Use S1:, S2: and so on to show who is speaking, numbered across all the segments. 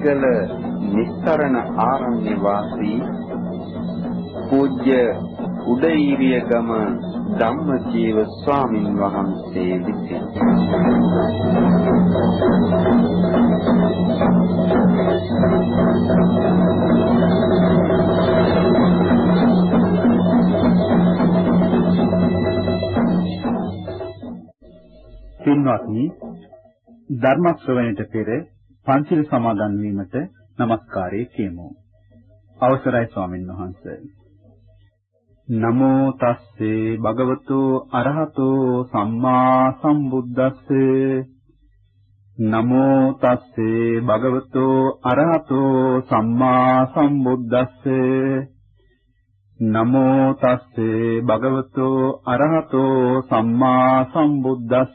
S1: මීතිරිගල නිස්තරණ ආරණ්‍ය වාසී පූජ්‍ය උදේීරිය ගම ධම්මජීව ස්වාමින් වහන්සේ විසින්.
S2: පින්වත්නි ධර්ම ශ්‍රවණයට පෙර පංචිල් සමාදන් වීමට নমස්කාරය කියමු. අවසරයි ස්වාමින් වහන්සේ. නමෝ තස්සේ භගවතු අරහතෝ සම්මා සම්බුද්දස්සේ නමෝ තස්සේ භගවතු අරහතෝ සම්මා සම්බුද්දස්සේ නමෝ තස්සේ භගවතු අරහතෝ සම්මා සම්බුද්දස්ස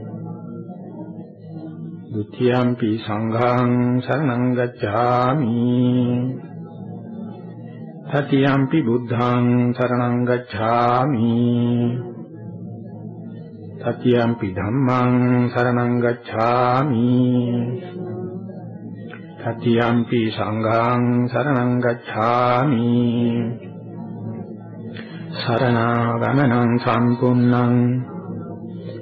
S3: ဒ ුතියම්පි සංඝං සරණං ගච්ඡාමි තතියම්පි බුද්ධං සරණං ගච්ඡාමි තතියම්පි ධම්මං සරණං ගච්ඡාමි තතියම්පි සංඝං සරණං ගච්ඡාමි සරණාගමනං සම්පුන්නං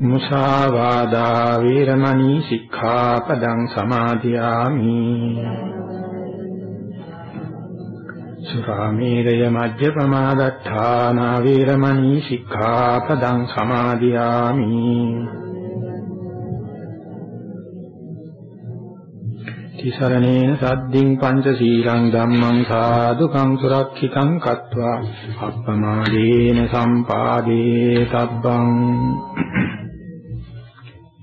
S3: මුසාවාදා වීරමණී සික්ඛාපදං සමාදියාමි। සුරාමේරය මජ්ජ ප්‍රමාදත්තානා වීරමණී සික්ඛාපදං සමාදියාමි। තිසරණේන සද්දින් පංචශීලං ධම්මං සාදුකං සුරක්ෂිතං කତ୍වා। අප්පමාදේන සම්පාදේ තබ්බං।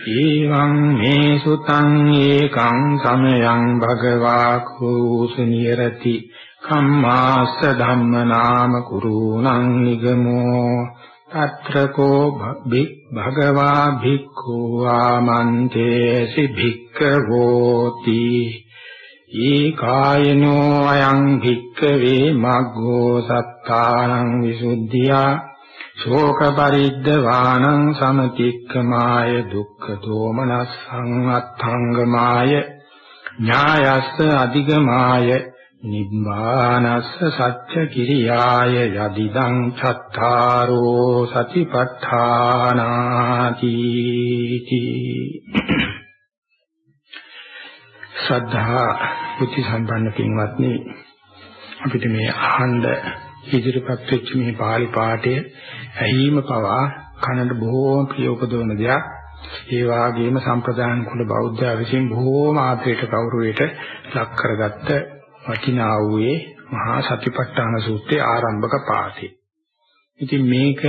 S3: ඊවං මේ සුතං ඒකං සමයං භගවා කුසුනිරති කම්මාස්ස ධම්ම නාම කුරුණං නිගමෝ తත්‍රකෝ භගවා භික්ඛු ආමන්තේසි භික්ඛවෝති ඊකායනෝ අයං භික්ඛවේ මග්ගෝ සත්තානං විසුද්ධියා ශෝක පරිද්දවානං සමතික්කමාය දුක්ඛ දෝමනස්සං අත්ථංගමාය ඥායස්ස අධිගමාය නිබ්බානස්ස සච්ච කිරියාය යදිදං චත්තාරෝ සතිපට්ඨානාති ශ්‍රද්ධා බුද්ධ සම්පන්න පින්වත්නි අපිට මේ අහඬ ඉදිරිපත් වෙච්ච මේ පාළි පාඨය ඇහිම පවා කනට බොහෝම ප්‍රිය උපදවන දෙයක්. ඒ වාගේම සම්ප්‍රදාන කුල බෞද්ධ විසින් බොහෝම ආදරයට ගෞරවයට ලක් කරගත්ත වටිනා වූයේ මහා සතිපට්ඨාන සූත්‍රයේ ආරම්භක පාඨය. ඉතින් මේක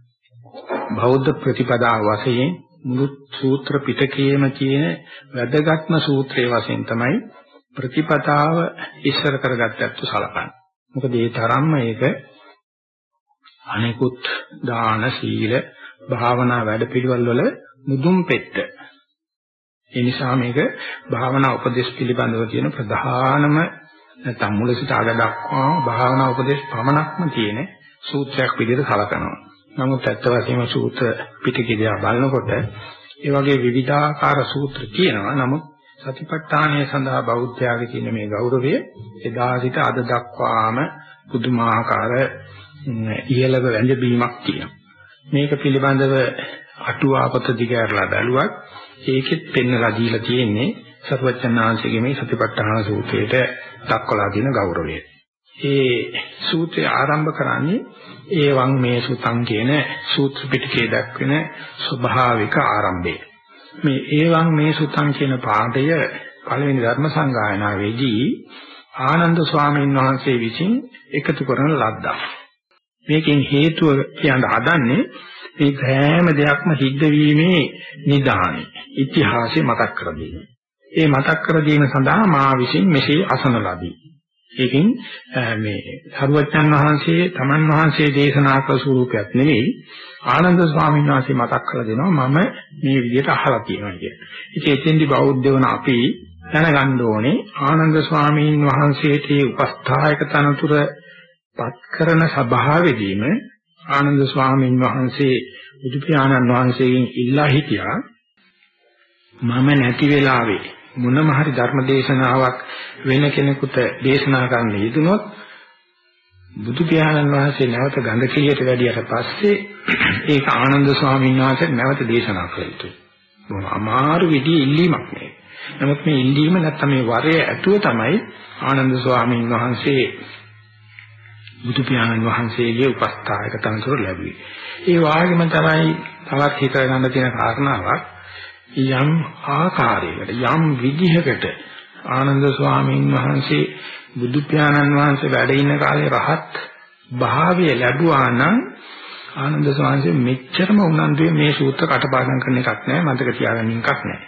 S3: බෞද්ධ ප්‍රතිපදාව වශයෙන් මුළු සූත්‍ර පිටකයේම තියෙන වැදගත්ම සූත්‍රයේ වශයෙන් තමයි ප්‍රතිපදාව ඉස්සර කරගත්තත් සලකන්නේ. මොකද ඒ තරම්ම ඒක අනිකුත් දාන සීල භාවනා වැඩපිළිවෙල වල මුදුන් පෙට්ට. ඒ නිසා මේක භාවනා උපදේශ පිළිබඳව තියෙන ප්‍රධානම නැත්නම් මුල සිට අග දක්වා භාවනා උපදේශ පමණක්ම තියෙන සූත්‍රයක් විදිහට සලකනවා. නමුත් ඇත්ත වශයෙන්ම සූත්‍ර පිටකේ දිහා බලනකොට ඒ වගේ විවිධාකාර සූත්‍ර තියෙනවා. නමුත් සතිපට්ඨානය සඳහා බෞද්ධයාගේ තියෙන මේ ගෞරවය එදා සිට අද දක්වාම පුදුමාකාර ඉහළව වැඳබීමක් තියෙනවා. මේක පිළිබඳව අටුවාපත දිගහැරලා බැලුවත් ඒකෙත් පෙන්වලා දීලා තියෙන්නේ සර්වචනාංශයේ මේ සතිපට්ඨාන සූත්‍රයට දක්වලා තියෙන ගෞරවය. ඒ සූත්‍රය ආරම්භ කරන්නේ ඒවං මේ සුතං කියන සූත්‍ර පිටකයේ දක්වන ස්වභාවික ආරම්භය. මේ ඒවං මේ සුතං කියන පාඩය පළවෙනි ධර්ම සංගායනාවේදී ආනන්ද ස්වාමීන් වහන්සේ විසින් එකතු කරන ලද්දා. මේකෙන් හේතුව කියන හදන්නේ මේ හැම දෙයක්ම සිද්ධ වීමේ නිදානේ ඉතිහාසය මතක් කර දීම. ඒ මතක් කර දීම සඳහා මා විසින් මෙසේ අසන ලදී. ඒකෙන් මේ සරුවච්චන් වහන්සේ තමන් වහන්සේ දේශනා කළ ස්වරූපයක් නෙවෙයි ආනන්ද ස්වාමීන් වහන්සේ මතක් කරලා දෙනවා මම මේ විදිහට අහලා තියෙනවා කියන. ඉතින් එතෙන්දි බෞද්ධ වන අපි දැනගන්න ඕනේ ආනන්ද ස්වාමීන් වහන්සේට උපස්ථායක තනතුර පත් කරන සභාවෙදීම ආනන්ද ස්වාමීන් වහන්සේ බුදු පියාණන් වහන්සේගෙන් ඉල්ලා හිටියා මම නැති වෙලාවේ මොනම හරි ධර්ම දේශනාවක් වෙන කෙනෙකුට දේශනා කරන්න යෙදුනොත් බුදු පියාණන් වහන්සේ නැවත ගඳ කිලියට වැඩියට පස්සේ ඒක ආනන්ද ස්වාමීන් වහන්සේ නැවත දේශනා කළ යුතුයි. මොන අමාරු විදි ඉල්ලීමක් නේ. නමුත් මේ ඉල්ලීම නැත්තම් මේ වරය ඇතුව තමයි ආනන්ද ස්වාමීන් වහන්සේ බුදු පියාණන් වහන්සේගේ උපස්ථායක තනතුර ලැබුවේ. ඒ වාගේම තමයි තවත් හිතලා ගන්න තියෙන කාරණාවක් යම් ආකාරයකට යම් විදිහකට ආනන්ද ස්වාමීන් වහන්සේ බුදු පියාණන් වහන්සේ වැඩ ඉන්න කාලේ රහත් භාවය ලැබුවා නම් ආනන්ද ස්වාමීන් වහන්සේ මෙච්චරම උනන්දුවේ මේ සූත්‍ර කටපාඩම් කරන එකක් නෑ මතක තියාගන්න එකක් නෑ.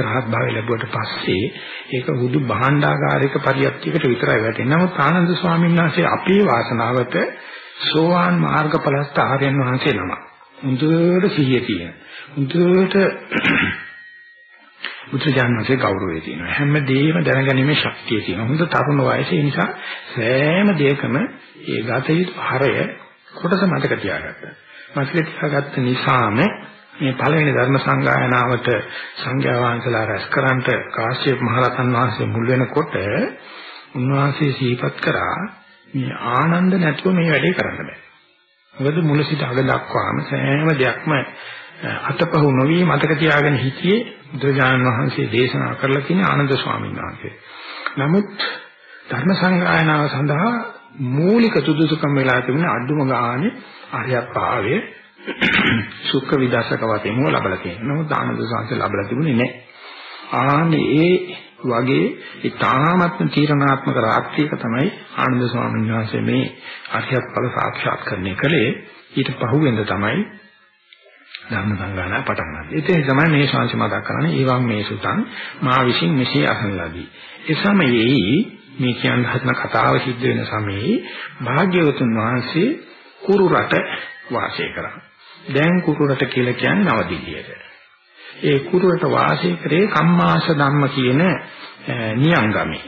S3: රහත් භාවය ලැබුවට පස්සේ ඒක බුදු භාණ්ඩාගාරික පරියප්තියකට විතරයි වැටෙන්නේ. නමුත් ආනන්ද ස්වාමීන් වහන්සේ අපේ වාසනාවට සෝවාන් මාර්ගඵලස්ත ආර්යයන් වහන්සේ නම. හොඳට සිහිය තියෙන. හොඳට බුදුජානකගේ ගෞරවය තියෙනවා. හැමදේම දැනගැනීමේ ශක්තිය තියෙනවා. හොඳ තරුණ වයසේ නිසා සෑම දෙයකම ඒ ගත යුතු හරය කොටස මතක තියාගත්තා. මතක තියාගත්ත නිසාම මේ පළවෙනි ධර්ම සංගායනාවට සංඝයා වහන්සේලා රැස්කරන්ට කාශ්‍යප මහරහතන් වහන්සේ මුල් වෙනකොට උන්වහන්සේ සිහිපත් කරා මේ ආනන්ද නැතුව මේ වැඩේ කරන්න බෑ. මොකද මුල සිට අග දක්වාම සෑම දෙයක්ම අතපහු නොවි මතක තියාගෙන හිටියේ බුදුජානක වහන්සේ දේශනා කරලා තියෙන ආනන්ද ස්වාමීන් වහන්සේ. නමුත් ධර්ම සංගායනාව සඳහා මූලික සුදුසුකම් වෙලා තිබෙන අඩුම ගානේ ආර්යත් භාවයේ සුඛ විදර්ශක වශයෙන් හෝ ලබලා තියෙනවා. නමුත් ආනන්ද සාංශ ලබලා තිබුණේ නැහැ. ආන්නේ ඒ වගේ ඊ타ත්ම තීරණාත්මක රාත්‍රියක තමයි ආනන්ද ස්වාමීන් වහන්සේ මේ අරියත් ඵල සාක්ෂාත් කරන්නේ කලේ ඊට පහුවෙන්ද තමයි ධර්ම සංගායනා පටන් ගන්න. ඒකේ තමයි මේ ශාංශ මතක් කරන්නේ ඊවම් මේ සුතං මා විසින් මෙසේ අසන ලදී. ඒ සමයේ මේ කියන හදන කතාව සිද්ධ වෙන සමයේ භාග්‍යවතුන් වහන්සේ කුරු රට වාසය කරා. දැන් කුරුරට කියලා කියන්නේ නවදිල්ලියට. ඒ කුරුරට වාසය කරේ කම්මාස ධම්ම කියන නියංගමේ.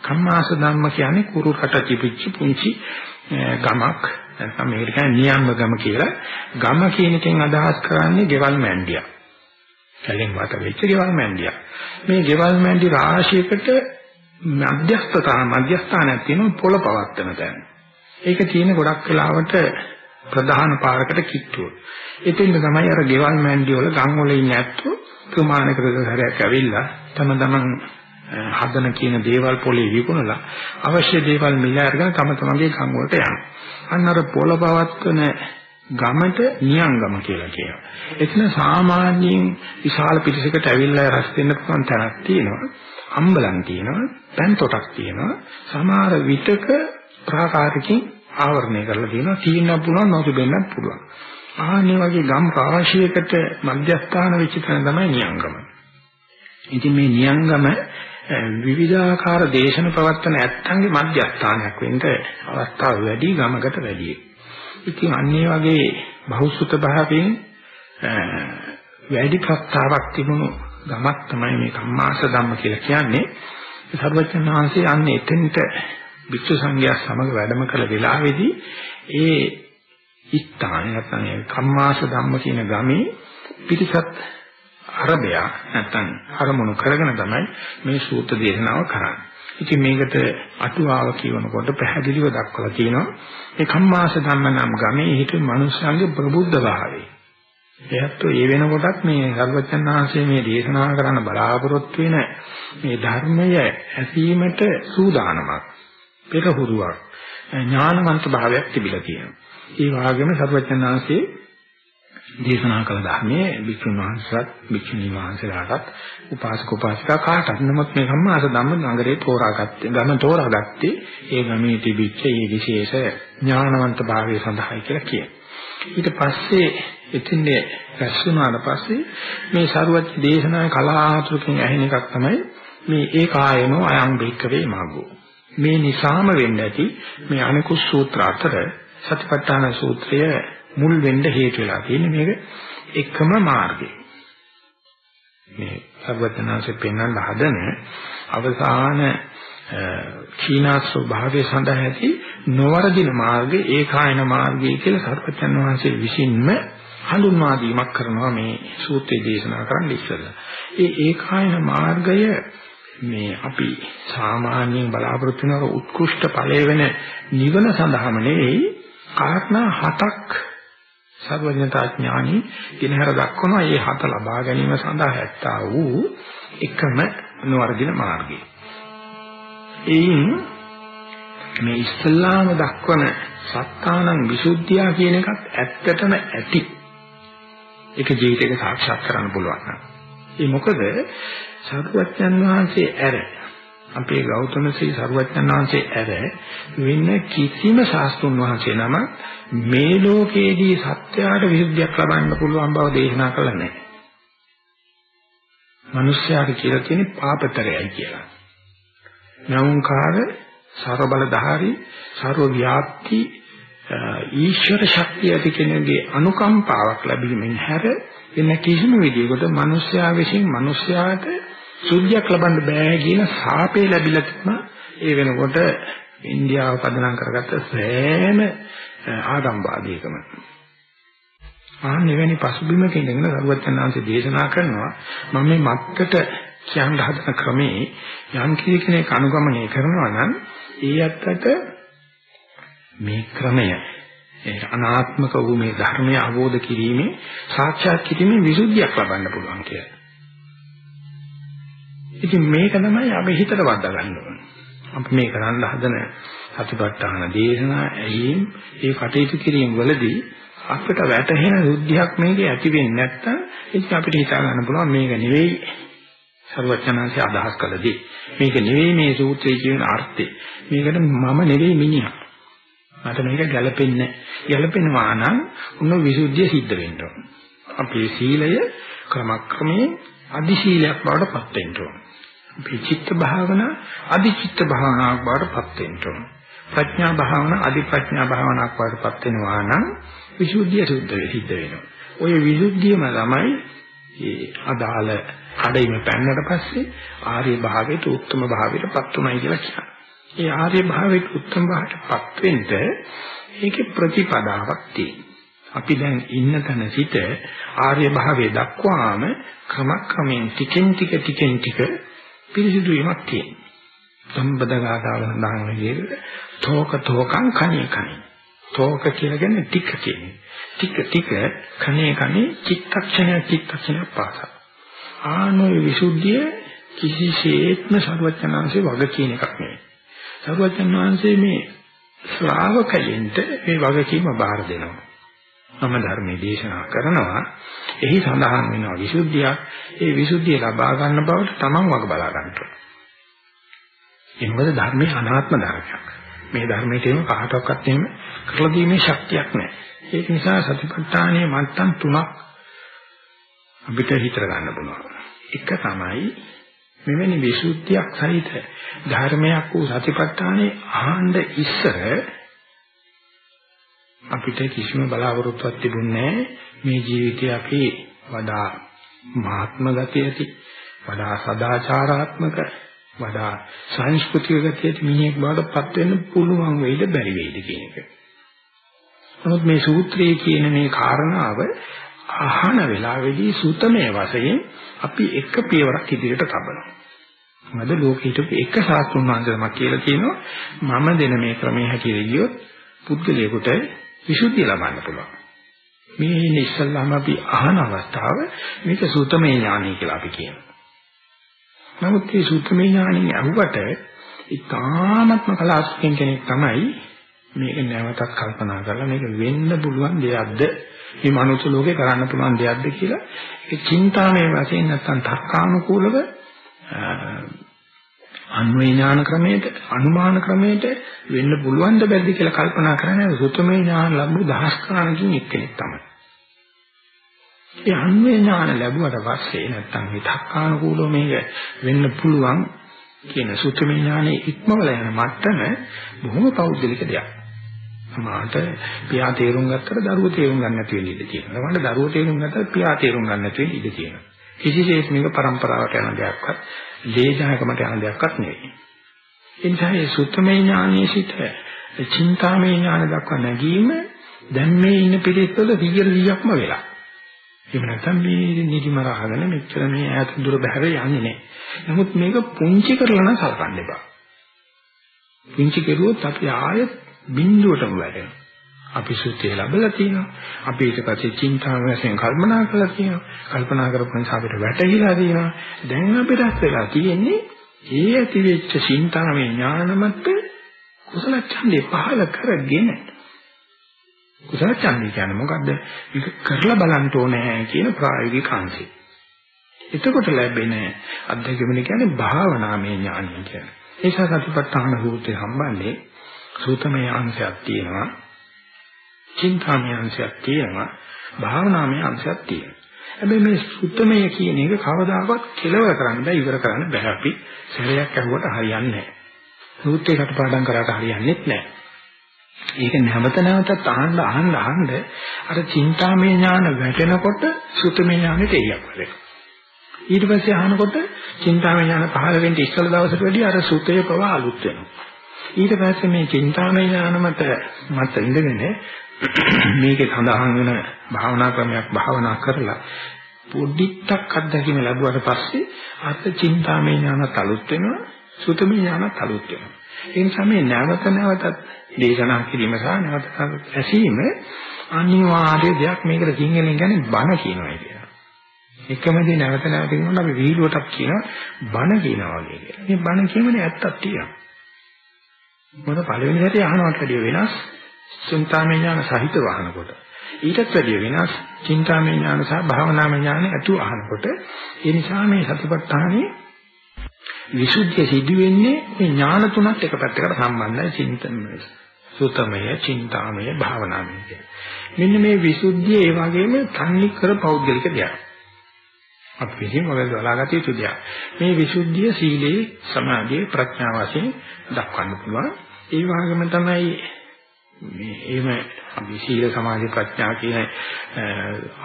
S3: කම්මාස ධම්ම කියන්නේ කුරුරට තිබිච්ච පුංචි ගමක් නැත්නම් මේකට කියන්නේ නියංග ගම කියලා. ගම කියන එකෙන් අදහස් කරන්නේ ගෙවල් මැන්ඩියක්. කලින් වට වෙච්ච ගෙවල් මැන්ඩියක්. මේ ගෙවල් මැන්ඩි රාශියකට මධ්‍යස්ථතාන මධ්‍යස්ථානයක් තියෙනවා පොළ පවත්තන තැන. ඒක තියෙන ගොඩක් වෙලාවට ප්‍රධාන පාරකට කිට්ටුව. එතෙන්ද තමයි අර ගෙවල් මැන්ඩි වල ගම් වල ඉන්නේ ඇත්තෝ ප්‍රමාණිකව හැරයක් ඇවිල්ලා තම තමන් හදන කියන දේවල් පොලේ විකුණලා අවශ්‍ය දේවල් මිල අරගෙන තම තමන්ගේ ගම් වලට යනවා. අන්න අර පොළ පවත්වන ගමට නියංගම කියලා කියනවා. එතන සාමාන්‍යයෙන් විශාල පිරිසකට ඇවිල්ලා රැස් වෙන්න පුළුවන් තැනක් තියෙනවා. අම්බලන් තියෙනවා, පෑන් තොටක් තියෙනවා. සමහර විටක ප්‍රාකාරකින් ආවරණය කරලා තියෙනවා. තියෙන්න පුළුවන් නොතිබෙන්නත් පුළුවන්. ආන්නේ වගේ ගම් රාශියකට මධ්‍යස්ථාන වෙච්ච තැන තමයි නියංගම. ඉතින් මේ නියංගම විවිධාකාර දේශන පවත්තන ඇත්තන්ගේ මධ්‍යස්ථානයක් වෙන්න අවස්ථාව වැඩි ගමකට වැඩි. ඉතින් අන්නේ වගේ බහුසුත භාවයෙන් වැඩි ප්‍රස්තාවක් තිබුණු ගමක් තමයි මේ කම්මාස ධම්ම කියලා කියන්නේ. සර්වඥාන් වහන්සේ අන්නේ එතෙන්ට වික්ෂු සංඝයා සමග වැඩම කළ වෙලාවේදී ඒ ස්ථානය නැත්නම් කම්මාස ධම්ම කියන ගමේ පිටිසත් අරබයා නැත්නම් අරමුණු කරගෙන තමයි මේ සූත්‍ර දේශනාව කරන්නේ. ඉතින් මේකට අටුවාව කියනකොට පැහැදිලිව දක්වලා තියෙනවා මේ කම්මාස ධම්ම නම් ගමේ හිටු මනුස්සයන්ගේ ප්‍රබුද්ධ භාවය. එයත් ඒ වෙනකොටත් මේ සර්වචන්නාංශයේ මේ දේශනා කරන්න බලාපොරොත්තු වෙන මේ ධර්මය ඇසීමට සූදානමක් පෙරහුරුවක් ඥානවන්ත භාවයක් තිබිලා තියෙනවා. ඒ වගේම සර්වචන්නාංශයේ දේශනා කළ ධර්මයේ වික්‍රම වහන්සේත් වික්ෂුණී වහන්සේලාටත් උපාසක උපාසිකා කාටත් නමුත් මේ සම්මාස ධම්ම නගරේ තෝරාගත්තේ ගම තෝරාගත්තේ ඒ ගමේ තිබිච්ච මේ විශේෂ ඥානවන්ත භාවය සඳහායි කියලා කියනවා. ඊට පස්සේ එතින්නේ රැස් වුණාට පස්සේ මේ සරුවත් දේශනාවේ කලාතුරකින් ඇහෙන එකක් තමයි මේ ඒකායනෝ අයං බික්කවේ මාගෝ. මේ නිසාම වෙන්න ඇති මේ අනිකුත් සූත්‍ර අතර සතිපට්ඨාන සූත්‍රය මුල් වෙන්න හේතු වෙලා තියෙන්නේ මේක එකම මාර්ගය. මේ සර්වඥාන්සේ පෙන්වන්න හදන අවසාන චීනා ස්වභාවය සඳහා ඇති නොවරදින මාර්ගය ඒකායන මාර්ගය කියලා සර්වඥාන් වහන්සේ විසින්ම හඳුන්වා දීමක් කරනවා මේ සූත්‍රය දේශනා කරන්න ඉස්සෙල්ලා. ඒ ඒකායන මාර්ගය මේ අපි සාමාන්‍යයෙන් බලාපොරොත්තු වෙන උත්කෘෂ්ඨ ඵලය වෙන නිවන සඳහාම නෙවෙයි කාරණා හතක් සර්වඥතා ඥානි දිනහර දක්වනවා මේ හත ලබා ගැනීම සඳහා ඇත්තා වූ එකම නොවර්ධින මාර්ගය. එයින් මේ ඉස්ලාම දක්වන සත්තානං විසුද්ධිය කියන එකත් ඇත්තටම ඇති. ඒක ජීවිතේක සාක්ෂාත් කරන්න පුළුවන් නම්. ඒ මොකද සරුවච්චන් වහන්සේ ඇර අපේ ගෞතම ශ්‍රී සරුවච්චන් වහන්සේ ඇර වෙන කිසිම ශාස්ත්‍රුන් වහන්සේ නම මේ ලෝකයේදී සත්‍යයට විසුද්ධියක් ලබන්න පුළුවන් බව දේශනා කළා නැහැ. මිනිස්යාට කියලා කියන්නේ පාපතරයයි කියලා. නවුංකාර සර්ව බලධාරී සර්ව ව්‍යාප්ති ඊශ්වර ශක්තිය ඇති කෙනෙකුගේ අනුකම්පාවක් ලැබීමෙන් හැර වෙන කිසිම විදියකට මිනිස්යා විසින් මිනිස්යාට සුද්ධියක් ලබන්න බෑ කියන සාපේ ලැබිලා තිබුණා ඒ වෙනකොට ඉන්දියාව පදනම් කරගත්ත සෑම ආගම්වාදීකම ආ මෙවැනි පසුබිමක ඉඳගෙන සරුවචනාංශ දේශනා කරනවා මම මේ මත්තට කියන්න හදන ක්‍රමේ යම් කෙනෙක් අනුගමනය කරනවා නම් ඒ අත්තට මේ ක්‍රමය ඒ අනාත්මක වූ මේ ධර්මය අවබෝධ කිරීමේ සාක්ෂාත් කිරීමේ විසුද්ධියක් ලබන්න පුළුවන් කියලා. ඉතින් මේක තමයි අපි හිතට වද්දා ගන්න ඕනේ. අපි මේ කරන්න හදන සතිපට්ඨාන දේශනා ඇහිම් ඒ කටයුතු කිරීම වලදී අපිට වැටහෙන සුද්ධියක් මේකේ ඇති වෙන්නේ නැත්නම් ඒක අපිට හිතා ගන්න පුළුවන් මේක නෙවෙයි සර්වඥාන්සේ අදහස් කළදී. මේක නෙවෙයි මේ සූත්‍රයේ කියන අර්ථය. මේකට මම නෙවෙයි මිනිහා. මට මේක ගැළපෙන්නේ ගැළපෙනවා නම් උන විසුද්ධිය සිද්ධ වෙන්න ඕන. අපේ සීලය ක්‍රමක්‍රමයෙන් අදි සීලයක් බවට පත් වෙන්න ඕන. අපේ චිත්ත භාවනා අදි චිත්ත භාවනාවක් බවට පත් වෙන්න ඕන. ප්‍රඥා භාවනා අදි ප්‍රඥා භාවනාවක් බවට පත් වෙනවා නම් විසුද්ධිය සුද්ධ සිද්ධ වෙනවා. ඔය විසුද්ධියම තමයි ඒ අදාළ කඩයිම පැන්නට පස්සේ ආර්ය භාවයට උත්තම භාවයට පත් උනායි කියලා කියනවා. ඒ ආර්ය භාවයට උත්තම භාවයට පත් වෙන්න ඒකේ ප්‍රතිපදාවක් තියෙනවා. අපි දැන් ඉන්න තැන සිට ආර්ය භාවයේ දක්වාම ක්‍රමක්‍රමයෙන් ටිකෙන් ටික ටිකෙන් ටික පිරිසිදු වීමක් තියෙනවා. සම්බදගාතාවන දාන විදිහට තෝක තෝකං කණේ කණේ. තෝක කියලා කියන්නේ ටික කියන්නේ. ටික ටික කණේ කණේ චිත්තක්ෂණය චිත්තක්ෂණය පාසා. ආනෝය විසුද්ධිය කිසිසේත්ම සර්වඥාන්සේ වග කියන එකක් නෙවෙයි. සර්වඥාන්සේ මේ ශ්‍රාවකයන්ට මේ වගකීම බාර දෙනවා. මම ධර්මයේ දේශනා කරනවා. එහි සඳහන් වෙනවා විසුද්ධිය ඒ විසුද්ධිය ලබා ගන්න බවට තමන් වග බලා ගන්නවා ඒ මොකද ධර්මයේ අනාත්ම ධර්මයක්. මේ ධර්මයට එහෙම කාටවත් එහෙම කරලා දීමේ ශක්තියක් නැහැ. ඒක නිසා සතිපට්ඨානයේ මට්ටම් තුනක් අපිට හිතර ගන්න පුළුවන්. එක තමයි මෙවැනි විසුද්ධියක් සහිත ධර්මයක් වූ සතිපට්ඨානේ ආහඬ ඉස්සර අපිට කිසිම බලාපොරොත්තුවක් තිබුණේ මේ ජීවිතය අපි වඩා මහත්ම ගතිය ඇති වඩා සදාචාරාත්මක වඩා සංස්කෘතික ගතියට මිනිහෙක් බවට පත් වෙන්න පුළුවන් වෙයිද බැරි වෙයිද කියන එක. නමුත් මේ සූත්‍රයේ කියන මේ කාරණාව අහන වෙලාවේදී සූතමේ වශයෙන් අපි එක පියවරක් ඉදිරියට තබනවා. මොකද ලෝකෙට එක සාස්ත්‍රුන් වහන්සේලමක් කියලා කියනවා මම දෙන මේ ක්‍රමයේ හැටියට ගියොත් පුද්ගලයාට විසුද්ධිය ලබන්න පුළුවන්. මේ ඉන්නේ ඉස්සල්ලාම අපි අහන අවස්ථාව මේක සූතමේ ඥානය කියලා අපි කියනවා. නමුත් මේ සූතමේ ඥානෙ අහුවට ඉතාමත්ම කලාස්කින් කෙනෙක් තමයි මේක නැවතත් කල්පනා කරලා මේක වෙන්න පුළුවන් දෙයක්ද මේ මනුස්ස ලෝකේ කරන්න පුළුවන් දෙයක්ද කියලා ඒ චින්තාමය වශයෙන් නැත්තම් තර්කානුකූලව අන්වේ ඥාන ක්‍රමයට අනුමාන ක්‍රමයට වෙන්න පුළුවන් ද බැරිද කියලා කල්පනා කරන්නේ සුතමේ ඥාන ලැබු දහස් ගණනකින් එක්කෙනෙක් තමයි. ඒ අන්වේ ඥාන ලැබුවට පස්සේ නැත්තම් මේ තක්කානුකූලව මේක වෙන්න පුළුවන් කියන සුතමේ ඥානෙ ඉක්මවල යන මට්ටම බොහොම පෞද්ගලික දෙයක්. සමාහට පියා තේරුම් ගත්තට දරුවෝ තේරුම් ගන්න නැති වෙන්න ඉඩ තියෙනවා. සමහරවිට දරුවෝ තේරුම් ගත්තට පියා තේරුම් ගන්න නැති වෙන්න ඉඩ තියෙනවා. කිසිසේත් මේක પરම්පරාවට යන දෙයක්වත්, දේශනාකමට යන දෙයක්වත් නෙවෙයි. ඒ නිසා මේ සුත්තමේ ඥානයේ සිට චින්තාමේ ඥාන දක්වා නැගීම දැන් මේ ඉන්න පිළිස්සල 100%ක්ම වෙලා. එහෙම නැත්නම් මේ නිදිමරහගෙන මෙච්චර මේ ඈත දුර බහැර යන්නේ නැහැ. නමුත් මේක පුංචි කරලා නම් සලකන්න එපා. පුංචි කෙරුවොත් අපි ආයෙත් බිඳුවටම වැටෙනවා. අපි සුත්තේ ලැබලා තියෙනවා. අපි ඊට පස්සේ චින්තාව වශයෙන් කල්පනා කරලා තියෙනවා. කල්පනා කරපු නිසා අපිට වැටහිලා තියෙනවා. දැන් අපිට වෙලා තියෙන්නේ ඒ ඇති වෙච්ච චින්තාවේ ඥානමත් කුසල ඡන්දේ පහල කරගෙන කුසල ඡන්දේ කියන්නේ මොකද්ද? මේක කරලා බලන්න ඕනේ කියන ප්‍රායෝගික අංශය. එතකොට ලැබෙන අධ්‍යක්ෂකමනේ කියන්නේ භාවනාමය ඥානය කියන්නේ. ඒසා සතිපට්ඨාන සූත්‍රය සම්බන්ධේ සූතමය අංශයක් තියෙනවා. චින්තාමය අංශයක් තියෙනවා. භාවනාමය අංශයක් තියෙනවා. හැබැයි මේ සූතමය කියන එක කවදාකවත් කෙලවර කරන්න බෑ ඉවර කරන්න බෑ අපි සැරයක් ඇහුවට හරියන්නේ නැහැ. සූත්‍රයකට පාඩම් කරාට හරියන්නේ නැහැ. ඒක නැවත නැවතත් අහන්න අහන්න අහන්න අර චින්තාමය ඥාන වැටෙනකොට සුතමය ඥානෙට එයියක් වෙනවා. ඊට පස්සේ අහනකොට චින්තාමය ඥාන පහළ වෙන්න ඉස්සල දවසට වැඩිය අර සුතේ ප්‍රවාහ අලුත් වෙනවා. ඊට පස්සේ මේ චින්තාමය ඥාන මත මත ඉඳගෙන මේකේ සඳහන් වෙන භාවනා ක්‍රමයක් භාවනා කරලා පොඩ්ඩක් අත්දැකීම ලැබුවට පස්සේ අත් චින්තාමය ඥාන තලුත් වෙනවා සුතමය ඥාන තලුත් වෙනවා. ඒ නිසා මේ නැවත නැවතත් දේශනා කිරීම සහ නැවත ඇසීම අනිවාර්ය දෙයක් මේකට සිංහලෙන් කියන්නේ බණ කියනවා කියලා. එකම දේ නැවත නැවත කියනකොට අපි වීඩියෝටත් කියනවා බණ කියනවා වගේ කියලා. මේ බණ කියමනේ ඇත්තක් තියෙනවා. මොකද පළවෙනි හැටි අහනවට වැඩිය වෙනස් චින්තාමය ඥාන සහිතව අහනකොට. ඊටත් වැඩිය වෙනස් චින්තාමය ඥාන සහ භාවනාමය ඥාන ඇතුව අහනකොට ඒ නිසා මේ සතිපට්ඨානේ විසුද්ධිය සිදු වෙන්නේ මේ ඥාන තුනත් එක පැත්තකට සම්බන්ධයි චින්තනය. සුතමය චින්තාමය භාවනාමය මෙන්න මේ විසුද්ධිය ඒ වගේම තන්නේ කර පෞද්ගලික දෙයක්. අපි විසින් මොකද බලාගත යුතු දෙයක්? මේ විසුද්ධිය සීලේ සමාධියේ ප්‍රඥා වශයෙන් දක්වන්න පුළුවන්. ඒ වගේම තමයි මේ එහෙම අපි සීල සමාධි ප්‍රඥා කියන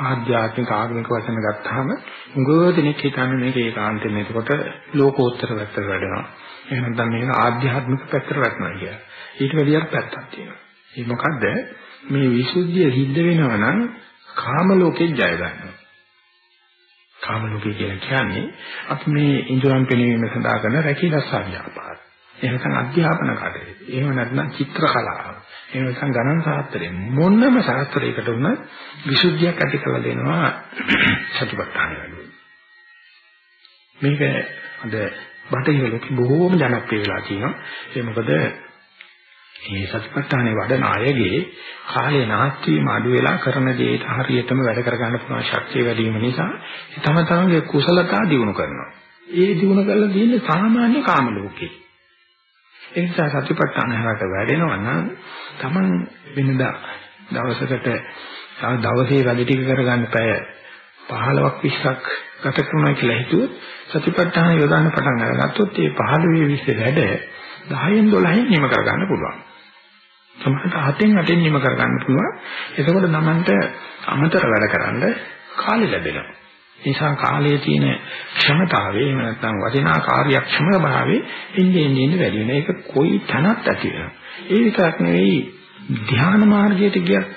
S3: ආධ්‍යාත්මික ආගමික වචන ගත්තාම උගෝදෙනෙක් හිතන්නේ මේක ඒකාන්තයෙන් එතකොට ලෝකෝත්තර පැත්තට වැඩෙනවා. එහෙම නැත්නම් මේක ආධ්‍යාත්මික පැත්තට වැටෙනවා කියලා. ඊට වැඩියක් පැත්තක් තියෙනවා. ඒ මොකද්ද? මේ විසුද්ධිය සිද්ධ වෙනවා නම් කාම ලෝකේ ජය ගන්නවා. කාම ලෝකේ කියලා කියන්නේ අපි මේ ඉන්ද්‍රයන් පෙනීම සඳහා කරන රැකීරස්සා ව්‍යාපාර. එහෙනම් අධ්‍යාපන කටයුතු. එහෙම නැත්නම් චිත්‍ර කලාව. එහෙම නැත්නම් ගණන් ශාස්ත්‍රය මොනම ශාස්ත්‍රයකට වුණත් විසුද්ධියක් ඇති කරලා දෙනවා සතිපට්ඨාන වැඩි. මේක අද බටහිර ලෝකෙ බොහෝම ජනප්‍රිය වෙලා තියෙනවා. ඒ මොකද මේ සතිපට්ඨානේ වඩන අයගේ කාලේ නාස්තිවීම අඩු වෙලා කරන දේට හරියටම වැඩ කරගන්න පුළුවන් ශක්තිය වැඩි වීම නිසා තම තමන්ගේ කුසලතා දිනු කරනවා. ඒ දිනු කරලා තියෙන්නේ සාමාන්‍ය කාම ලෝකේ. ඒ නිසා සතිපට්ඨාන හරකට වැඩෙනවා නම් Taman වෙනදා දවසකට දවසේ වැඩ ටික කරගන්න පැය 15ක් 20ක් ගත කරනවා කියලා හිතුවොත් සතිපට්ඨාන යොදන්න පටන් අරගත්තොත් ඒ 15 20 වැඩ 10න් 12න් නිම කරගන්න පුළුවන්. සමහරට 7න් 8න් නිම කරගන්න පුළුවන්. එතකොට නමන්ට අමතර වැඩ කරන්න කාලය ලැබෙනවා. නිසා කාලයේ තියෙන ක්ෂමතාවය එහෙම නැත්නම් වටිනා කාර්යක්ෂම භාවයේ ඉන්නේ ඉන්නේ වැඩි වෙන එක කොයි තැනක් ඇති වෙනවා. ඒ විතරක් නෙවෙයි ධ්‍යාන මාර්ගයට ගියත්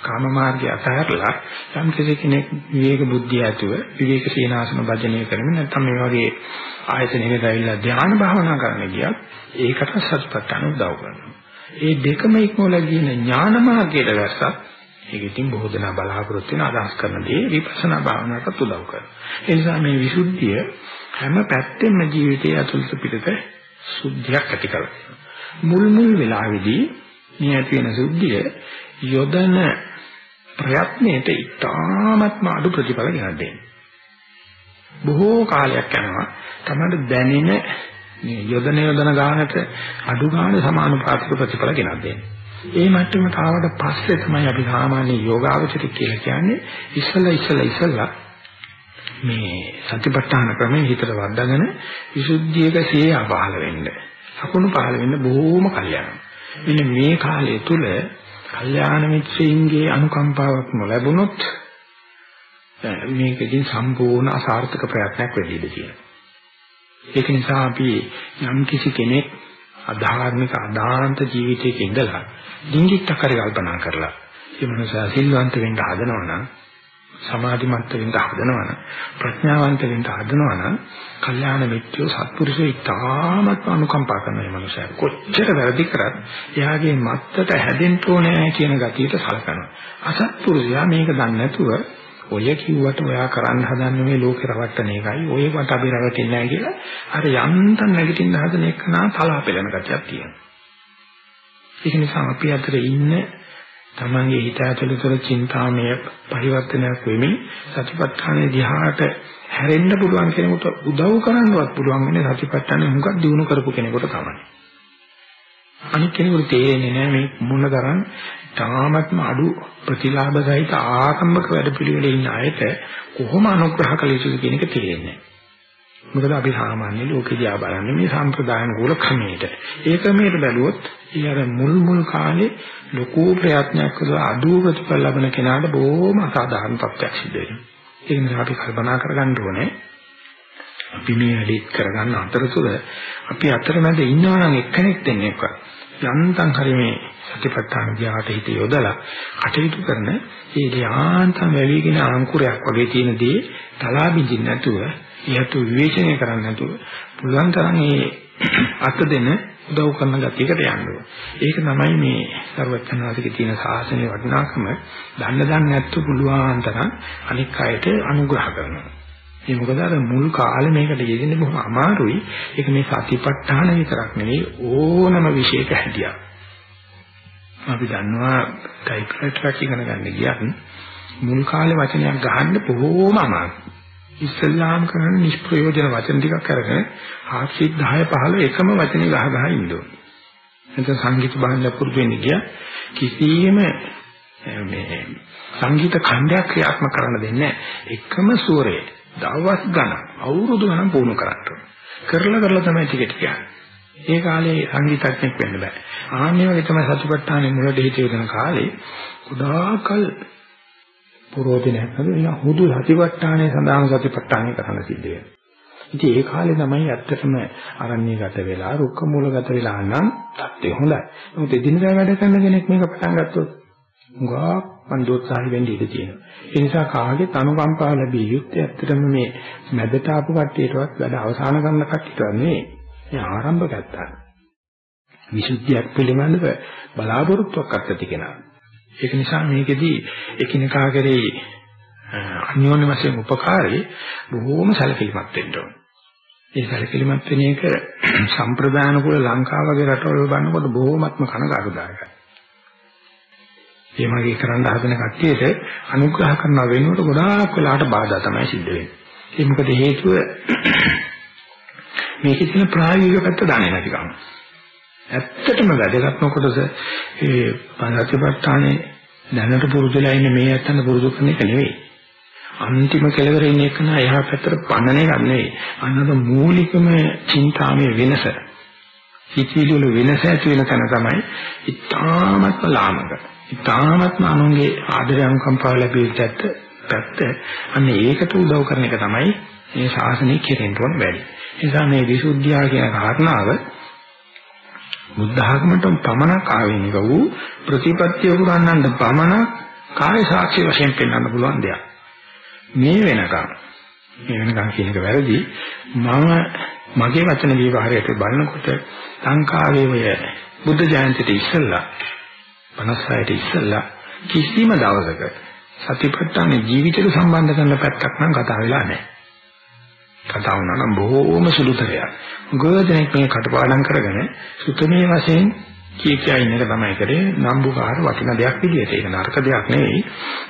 S3: කාම මාර්ගය අතහැරලා යම් කෙනෙක් විවේක බුද්ධිය ඇතුව විවේක සීනාසන භජනය කරමින් නැත්නම් මේ වගේ ආයතනයකට ඇවිල්ලා ධ්‍යාන භාවනා කරන්න ගියත් ඒකට සත්‍යපට්ඨාන උදව් කරනවා. ඒ දෙකම ඉක්මවලා කියන ඥාන මාර්ගයට වැස්සත් ඒක ඉතින් බොහෝ දෙනා බලාපොරොත්තු වෙන අදහස් කරන දේ විපස්සනා භාවනාවට උදව් කරනවා. ඒ නිසා මේ විසුද්ධිය හැම පැත්තෙම ජීවිතයේ අතුලත පිටත සුද්ධියක් ඇති කරගන්නවා. මුල් මුල් වෙලාවේදී මේ ඇති වෙන සුද්ධිය යොදන ප්‍රයත්නයේට ඉතාමත්ම අඩු ප්‍රතිඵල ගෙනත් දෙන්නේ. බොහෝ කාලයක් යනවා තමයි දැනෙන මේ යොදන යොදන ගානට අඩු ගාන සමානුපාතික ප්‍රතිඵල ගෙනත් දෙන්නේ. ඒ මට්ටමට ආවට පස්සේ තමයි අපි සාමාන්‍ය යෝගාවචරික කියලා කියන්නේ ඉස්සලා ඉස්සලා ඉස්සලා මේ සතිපට්ඨාන ක්‍රමයේ හිතට වද්දාගෙන විසුද්ධියක සිය අපහල වෙන්න. සකුණු පහල වෙන්න බොහෝම කල්යනා. මෙන්න මේ කාලය තුල කල්යාණ මිත්‍රයින්ගේ අනුකම්පාවක් නොලැබුණොත් මේකකින් සම්පූර්ණ අසාර්ථක ප්‍රයත්නයක් වෙන්න ඉඩ තියෙනවා. ඒක නිසා අපි යම් කිසි කෙනෙක් අධාර්මික අදාන්ත ජීවිතයක ඉඳලා ඩිංගිත්තක් හරි කල්පනා කරලා ඒ මනසා සිල්වන්ත වෙන්න හදනවා නම් සමාධිමත් වෙන්න හදනවා නම් ප්‍රඥාවන්ත වෙන්න හදනවා නම් කල්යාණ මිත්‍රයෝ සත්පුරුෂයෝ ඉතාමත් අනුකම්පා කරන මේ මනුස්සයා. කොච්චර වැරදි කරත් එයාගේ මත්තට හැදෙන්න ඕනේ කියන ගතියට සලකනවා. අසත්පුරුෂයා මේක දන්නේ නැතුව ඔය කිව්වට ඔයා කරන්න හදන්නේ මේ ලෝකේ රවට්ටන එකයි ඔය වට අපි රවටෙන්නේ නැහැ කියලා අර යන්තම් නැගිටින්න හදන එක නා තලා පෙළෙන ගතියක් තියෙනවා ඒක නිසා අපි අතර ඉන්න තමන්ගේ හිත ඇතුළත තොර චින්තාමය පරිවර්තනයක් වෙමින් සතිපට්ඨානයේ දිහාට හැරෙන්න පුළුවන් කෙනෙකුට උදව් කරන්නවත් පුළුවන් වෙන්නේ සතිපට්ඨානේ හුඟක් දිනු කරපු කෙනෙකුට තමයි. අනිත් කෙනෙකුට තේරෙන්නේ නැහැ මේ මොන තරම් තාමත්ම අඩු ප්‍රතිලාභ සහිත ආකම්බක වැඩ පිළිවෙලේ ඉන්න අයට කොහොම අනුග්‍රහ කළ යුතුද කියන එක තේරෙන්නේ නැහැ. මොකද අපි සාමාන්‍ය ලෝකෙ දිහා බලන්නේ මේ සම්ප්‍රදායන කූල ක්‍රමයට. ඒ ක්‍රමයට බැලුවොත් ඊයර මුල් මුල් කාලේ ලොකු ප්‍රයත්නයක් කළා අඩු ප්‍රතිඵල ලබන කෙනාට බොහොම අසාධාරණ තත්ත්වයක් සිද්ධ වෙනවා. ඒ නිසා අපි කල්පනා කරගන්න ඕනේ අපි මේ වැඩේ කරගන්න අතරතුර අපි අතරමැද ඉන්නවා නම් එක්කෙනෙක් දෙන්නෙක්ව යන්තම් හරි මේ සතිපට්ඨාන ධ්‍යානට හිත යොදලා කටයුතු කරන ඒ ධ්‍යානතම වැවිගෙන අංකුරයක් වගේ තියෙන දේ තලා බින්දින් නැතුව ඊට විවේචනය කරන්න නැතුව පුළුවන් තරම් මේ අත දෙන උදව් කරන ගතියකට යන්න ඕන. ඒක තමයි මේ ਸਰවඥාසිකේ තියෙන සාසනයේ වටිනාකම. දන්න දන්න නැත්තු පුළුවන් තරම් අනික් අයට අනුග්‍රහ කරනවා. ඒ මොකද අර මුල් කාලේ මේකට යෙදෙන්න බොහොම අමාරුයි. ඒක මේ සතිපට්ඨාන විතරක් නෙවෙයි ඕනම විශේෂක හැදියා. අපි දන්නවා ටයිප්‍රයිටර් එකක් ඉගෙන ගන්න ගියත් මුල් කාලේ වචනයක් ගහන්න බොහොම අමාරුයි. ඉස්ලාම් කරන නිෂ්ප්‍රයෝජන වචන ටිකක් අරගෙන ආශිත් 10 15 එකම වචනේ ගහ ගහ ඉන්න ඕනේ. එතන සංගීත බහන්න පුරුදු වෙන්න ගියා කිසියම් මේ සංගීත ඛණ්ඩයක් ක්‍රියාත්මක කරන්න දෙන්නේ එකම ස්වරය දවස් ගණන් අවුරුදු ගණන් පුහුණු කරන්න කරලා කරලා තමයි ටික ටික ඒ කාලේ සංගීතඥෙක් වෙන්න බෑ. ආන්නේ වගේ තමයි සතුටට්ටානේ මුලට හිතේ වෙන කාලේ ගොඩාකල් පුරෝධනයක් නේද? එන හුදු සතිපට්ඨානයේ සඳහන් සතිපට්ඨානය කරන්න සිද්ධ වෙනවා. ඉතින් ඒ කාලේ තමයි ඇත්තටම අරණ්‍යගත වෙලා රුක්ක මූලගත වෙලා නම් තත්ත්වය හොඳයි. නමුත් එදිනදා වැඩ කරන කෙනෙක් මේක පටන් ගත්තොත් උගා මන්දෝත්සාහි වෙන්න ඉඩ තියෙනවා. ඒ නිසා කාගේ තනුකම්පාව ලැබිය යුත්තේ ඇත්තටම මේ මැදට ආපු කට්ටියටවත් වැඩ අවසන් කරන කට්ටියටවත් නෙවෙයි. මේ ආරම්භ ගත්තා. විසුද්ධියක් පිළිබඳව බලාපොරොත්තුවක් අත්‍යති කෙනා. ඒක නිසා මේකෙදී එකිනෙකා කරේ අන්‍යෝන්‍ය වශයෙන් උපකාරී බොහෝම සැලකිලිමත් වෙන්න ඕනේ. ඒ සැලකිලිමත් වෙන එක සම්ප්‍රදාන කුල ලංකාව වගේ රටවල බලනකොට බොහෝමත්ම කනගාටුදායකයි. මේ වගේ කරන්න හදන කට්ටියට අනුග්‍රහ කරන වෙනුවට ගොඩාක් වෙලාට බාධා තමයි සිද්ධ වෙන්නේ. ඒ මොකද හේතුව මේකේ තියෙන ප්‍රායෝගික පැත්ත දන්නේ නැතිකම. ඇත්තටම වැදගත්ම කොටස ඒ පංචපට්ඨානේ දැනට පුරුදුලා ඉන්නේ මේ ඇත්තන පුරුදු කරන එක නෙවෙයි. අන්තිම කෙලවර ඉන්න එක නා එහා පැත්තට පන්නන එක නෙවෙයි. අන්නක මූලිකම චින්තාමේ වෙනස. සිතිවිලි වල වෙනස ඇති වෙන තැන තමයි ඉතාමත්ම ලාමක. ඉතාමත්ම අනුන්ගේ ආදරය අනුකම්පාව ලැබෙච්ච පැත්ත. අන්න ඒකට උදව් කරන එක තමයි මේ ශාසනය කෙරෙන්න ඕන වැඩි. ඒ නිසා මේ විසුද්ධිය කියන කාරණාව බුද්ධ ආගමට පමණක් ආවෙනික වූ ප්‍රතිපත්තිය උගන්වන්න පමණක් කාය සාක්ෂි වශයෙන් පෙන්වන්න පුළුවන් දෙයක්. මේ වෙනකම් මේ වෙනකම් කියන එක වැරදි. මම මගේ වචන විවහාරයට බලනකොට සංකාරයේ බුද්ධ ජයන්තිට ඉස්සෙල්ලා 56ට ඉස්සෙල්ලා කිසිම දවසක සතිපට්ඨාන ජීවිතයට සම්බන්ධ කරන පැත්තක් නම් කතා වෙලා නැහැ. කතා වුණා නම් බොහෝම සුළුතරයක්. ගොඩනෙක් මේ කටපාඩම් කරගෙන සුතමේ වශයෙන් කී කියා ඉන්න එක තමයි කරේ නම්බුකාර වටින දෙයක් විදියට. ඒක නරක දෙයක් නෙවෙයි.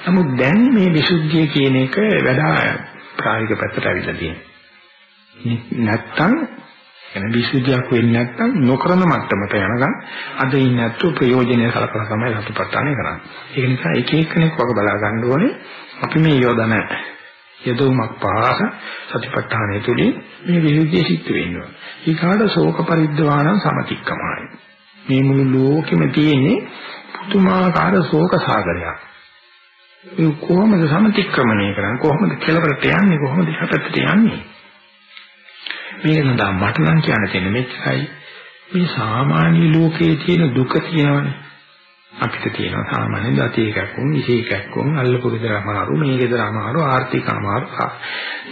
S3: නමුත් දැන් මේ විසුද්ධිය කියන එක වඩා ප්‍රායෝගික පැත්තට ඇවිල්ලා තියෙනවා. නැත්තම් එන විසුද්ධියක් වෙන්නේ නැත්තම් නොකරන මට්ටමට යනකම් අද ඉන්නේ නැත්තු ප්‍රයෝජනෙ සලකලා තමයි සතුටටානේ කරන්නේ. ඒක නිසා එක එක්කෙනෙක් වගේ බලා ගන්න ඕනේ අපි මේ යොදන යදොමක් පාස සතිපට්ඨානය තුළින් මේ විසුද්ධිය සිද්ධ වෙනවා. ඊකාට ශෝක පරිද්දවාන සමතික්කමයි. මේ මුළු ලෝකෙම තියෙන්නේ පුදුමාකාර ශෝක සාගරයක්. ඒ කොහොමද සමතික්‍රමණය කරන්නේ? කොහොමද කෙලවරට යන්නේ? කොහොමද හතට යන්නේ? මේක නදා මට නම් කියන්න තියෙන්නේ මෙච්චරයි. මේ සාමාන්‍ය ලෝකයේ තියෙන දුක තියෙනවනේ. අපිට තියෙනවා සාමාන්‍ය දති එකක් වුන් විශේෂයක් වුන් අල්ලපුරුදර අමාරු මේ ගෙදර අමාරු ආර්ථික අමාරු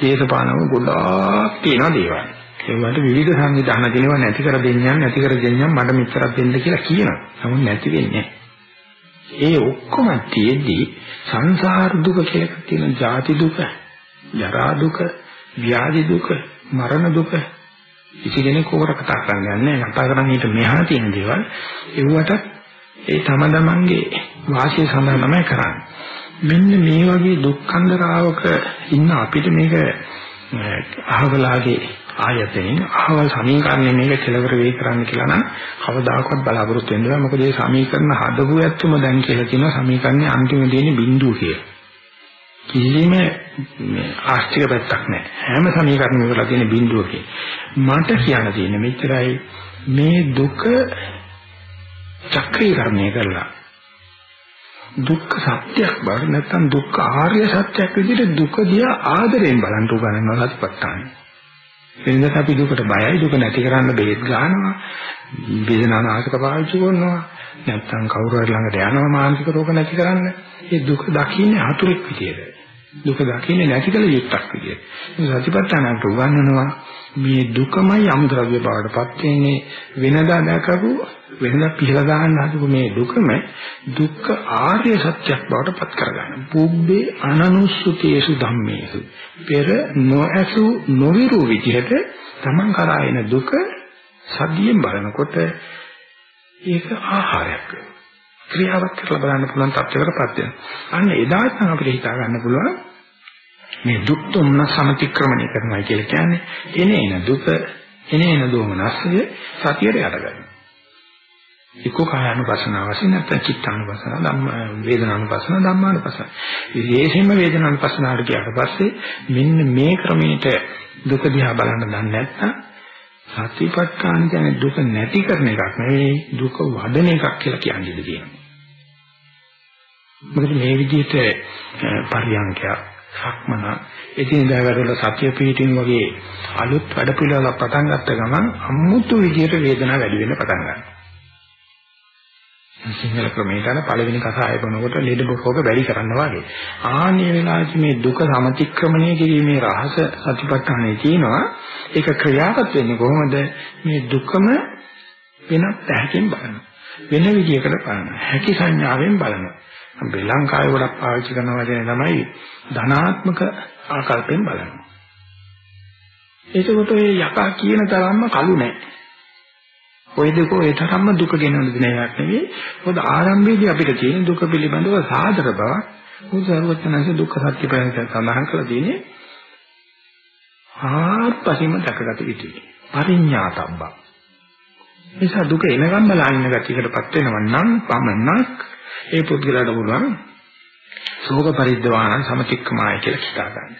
S3: දේශපාලනව ගොඩාක් තියෙන දේවල්. ඒවට විවිධ සංවිධාන දෙනවා නැති කර දෙන්නම් නැති කර දෙන්නම් මට මෙච්චරක් දෙන්න කියලා කියනවා. නමුත් නැති වෙන්නේ ඒ ඔක්කොම තියෙද්දි සංසාර දුක කියලා එකක් තියෙනවා. ජාති දුක, ජරා දුක, ව්‍යාධි දුක, මරණ දුක. කිසි කෙනෙක් ඕකට කතා කරන්නේ නැහැ. කතා කරන්නේ ඊට මෙහා තියෙන දේවල්. ඒවට ඒ තම තමන්ගේ වාසිය සඳහා තමයි කරන්නේ. මෙන්න මේ වගේ දුක්ඛන්දරාවක ඉන්න අපිට මේක අහවලාගේ ආයතනෙන් අහවල් සමීකරණය මේක කෙලවර වේ කරන්න කියලා නම් කවදාකවත් බලාපොරොත්තු වෙන්න බෑ. මොකද මේ සමීකරණ හදපු ඇත්තම දැන් කියලා තියෙනවා සමීකරණේ අන්තිම දෙන්නේ බිඳුව කියලා. කිසිම මේ ආස්තික පැත්තක් නැහැ. හැම සමීකරණයකම වල තියෙන බිඳුවකේ. මට කියන්න තියෙන්නේ මෙච්චරයි මේ දුක චක්‍රීකරණය කරලා දුක්ඛ සත්‍යයක් බව නැත්නම් දුක්ඛ ආර්ය සත්‍යයක් විදිහට දුක දිහා ආදරෙන් බලන්න උගන්වනවා සතිපට්ඨාන. එනිසා අපි දුකට බයයි දුක නැති කරන්න බේත් ගන්නවා වේදනානාශක පාවිච්චි කරනවා නැත්නම් කවුරු හරි ළඟට යනවා මානසික රෝග නැති කරන්න. ඒ දුක දකින්නේ හතුරෙක් විදියට. දුක දකින්නේ නැති කල යුක්තක් විදියට. මේ සතිපට්ඨානට උගන්වනවා මේ දුකමයි අමුද්‍රව්‍ය බවටපත් වෙන්නේ වෙනදා දැකපු වෙනදා පිහලා ගන්න හදපු මේ දුකම දුක්ඛ ආර්ය සත්‍යයක් බවට පත් කරගන්න. පුබ්බේ අනනුස්සුතේසු ධම්මේසු. පෙර නොඇසු නොවිරු විදිහට තමන් කරා එන දුක සතියෙන් බලනකොට ඒක ආහාරයක් වෙනවා. ක්‍රියාවක් කරලා බලන්න පුළුවන් තත්ත්වයකටපත් වෙනවා. අන්න එදාට නම් අපිට හිතා ගන්න පුළුවන් මේ දුක් තුන සමතික්‍රමණය කරනවා කියලා කියන්නේ එනේන දුක එනේන දෝමනස්සය සතියට යට ගන්න. එක්ක කායानुපසනාව වශයෙන් නැත්නම් චිත්තානුපසනාව ධම්ම වේදනානුපසනාව ධම්මානුපසනාව. විශේෂයෙන්ම වේදනානුපසනාවට ගියාට පස්සේ මෙන්න මේ ක්‍රමයට දුක දිහා බලන්න දන්නේ නැත්නම් සතිපට්ඨාන කියන්නේ දුක නැති කරන එකක් නෙවෙයි දුක වඩන එකක් කියලා කියන්නේ දෙයක්. මොකද මේ විදිහට පරියන්කයක් සක්මන එදිනදා වැඩවල සතිය පිටින් වගේ අලුත් වැඩ පිළිවෙලක් පටන් ගත්ත ගමන් අමුතු විදිහට වේදනාව වැඩි වෙන්න පටන් ගන්නවා. සිංහල ක්‍රමයට අර පළවෙනි කසාය බොනකොට ලෙඩ බොකෝක වැඩි කරනවා වගේ. ආන්නේ වෙලාවේ මේ දුක සමතික්‍රමණය කිරීමේ රහස සතිපට්ඨානයේ තියෙනවා. ඒක ක්‍රියාවත් වෙන්නේ කොහොමද? මේ දුකම වෙනත් පැහැකින් බලනවා. වෙන විදිහකට බලනවා. හැකි සංඥාවෙන් බලනවා. අපි ලංකාවේ ගොඩක් පාවිච්චි කරන වචනේ තමයි ධනාත්මක ආකල්පෙන් බලනවා. ඒකකොට ඔය යකා කියන තරම්ම කළු නැහැ. ওই දෙක ඒ තරම්ම දුක ගෙනවන දෙයක් නෙවෙයි. මොකද ආරම්භයේදී අපිට තියෙන දුක පිළිබඳව සාදර බව උසාරවචනanse දුක්ඛ සත්‍ය ප්‍රයෝගය සඳහන් කරලා තියෙන්නේ ආත්පසින්ම දැකගත යුතුයි. පරිඥාතබ්බ. නිසා දුක එනගම් බලන්න ගතියකටපත් වෙනව නම් පමණක් ඒ පුද්ගලයාට පුළුවන් ශෝක පරිද්දවාන සමතික්කමාය කියලා හිතා ගන්න.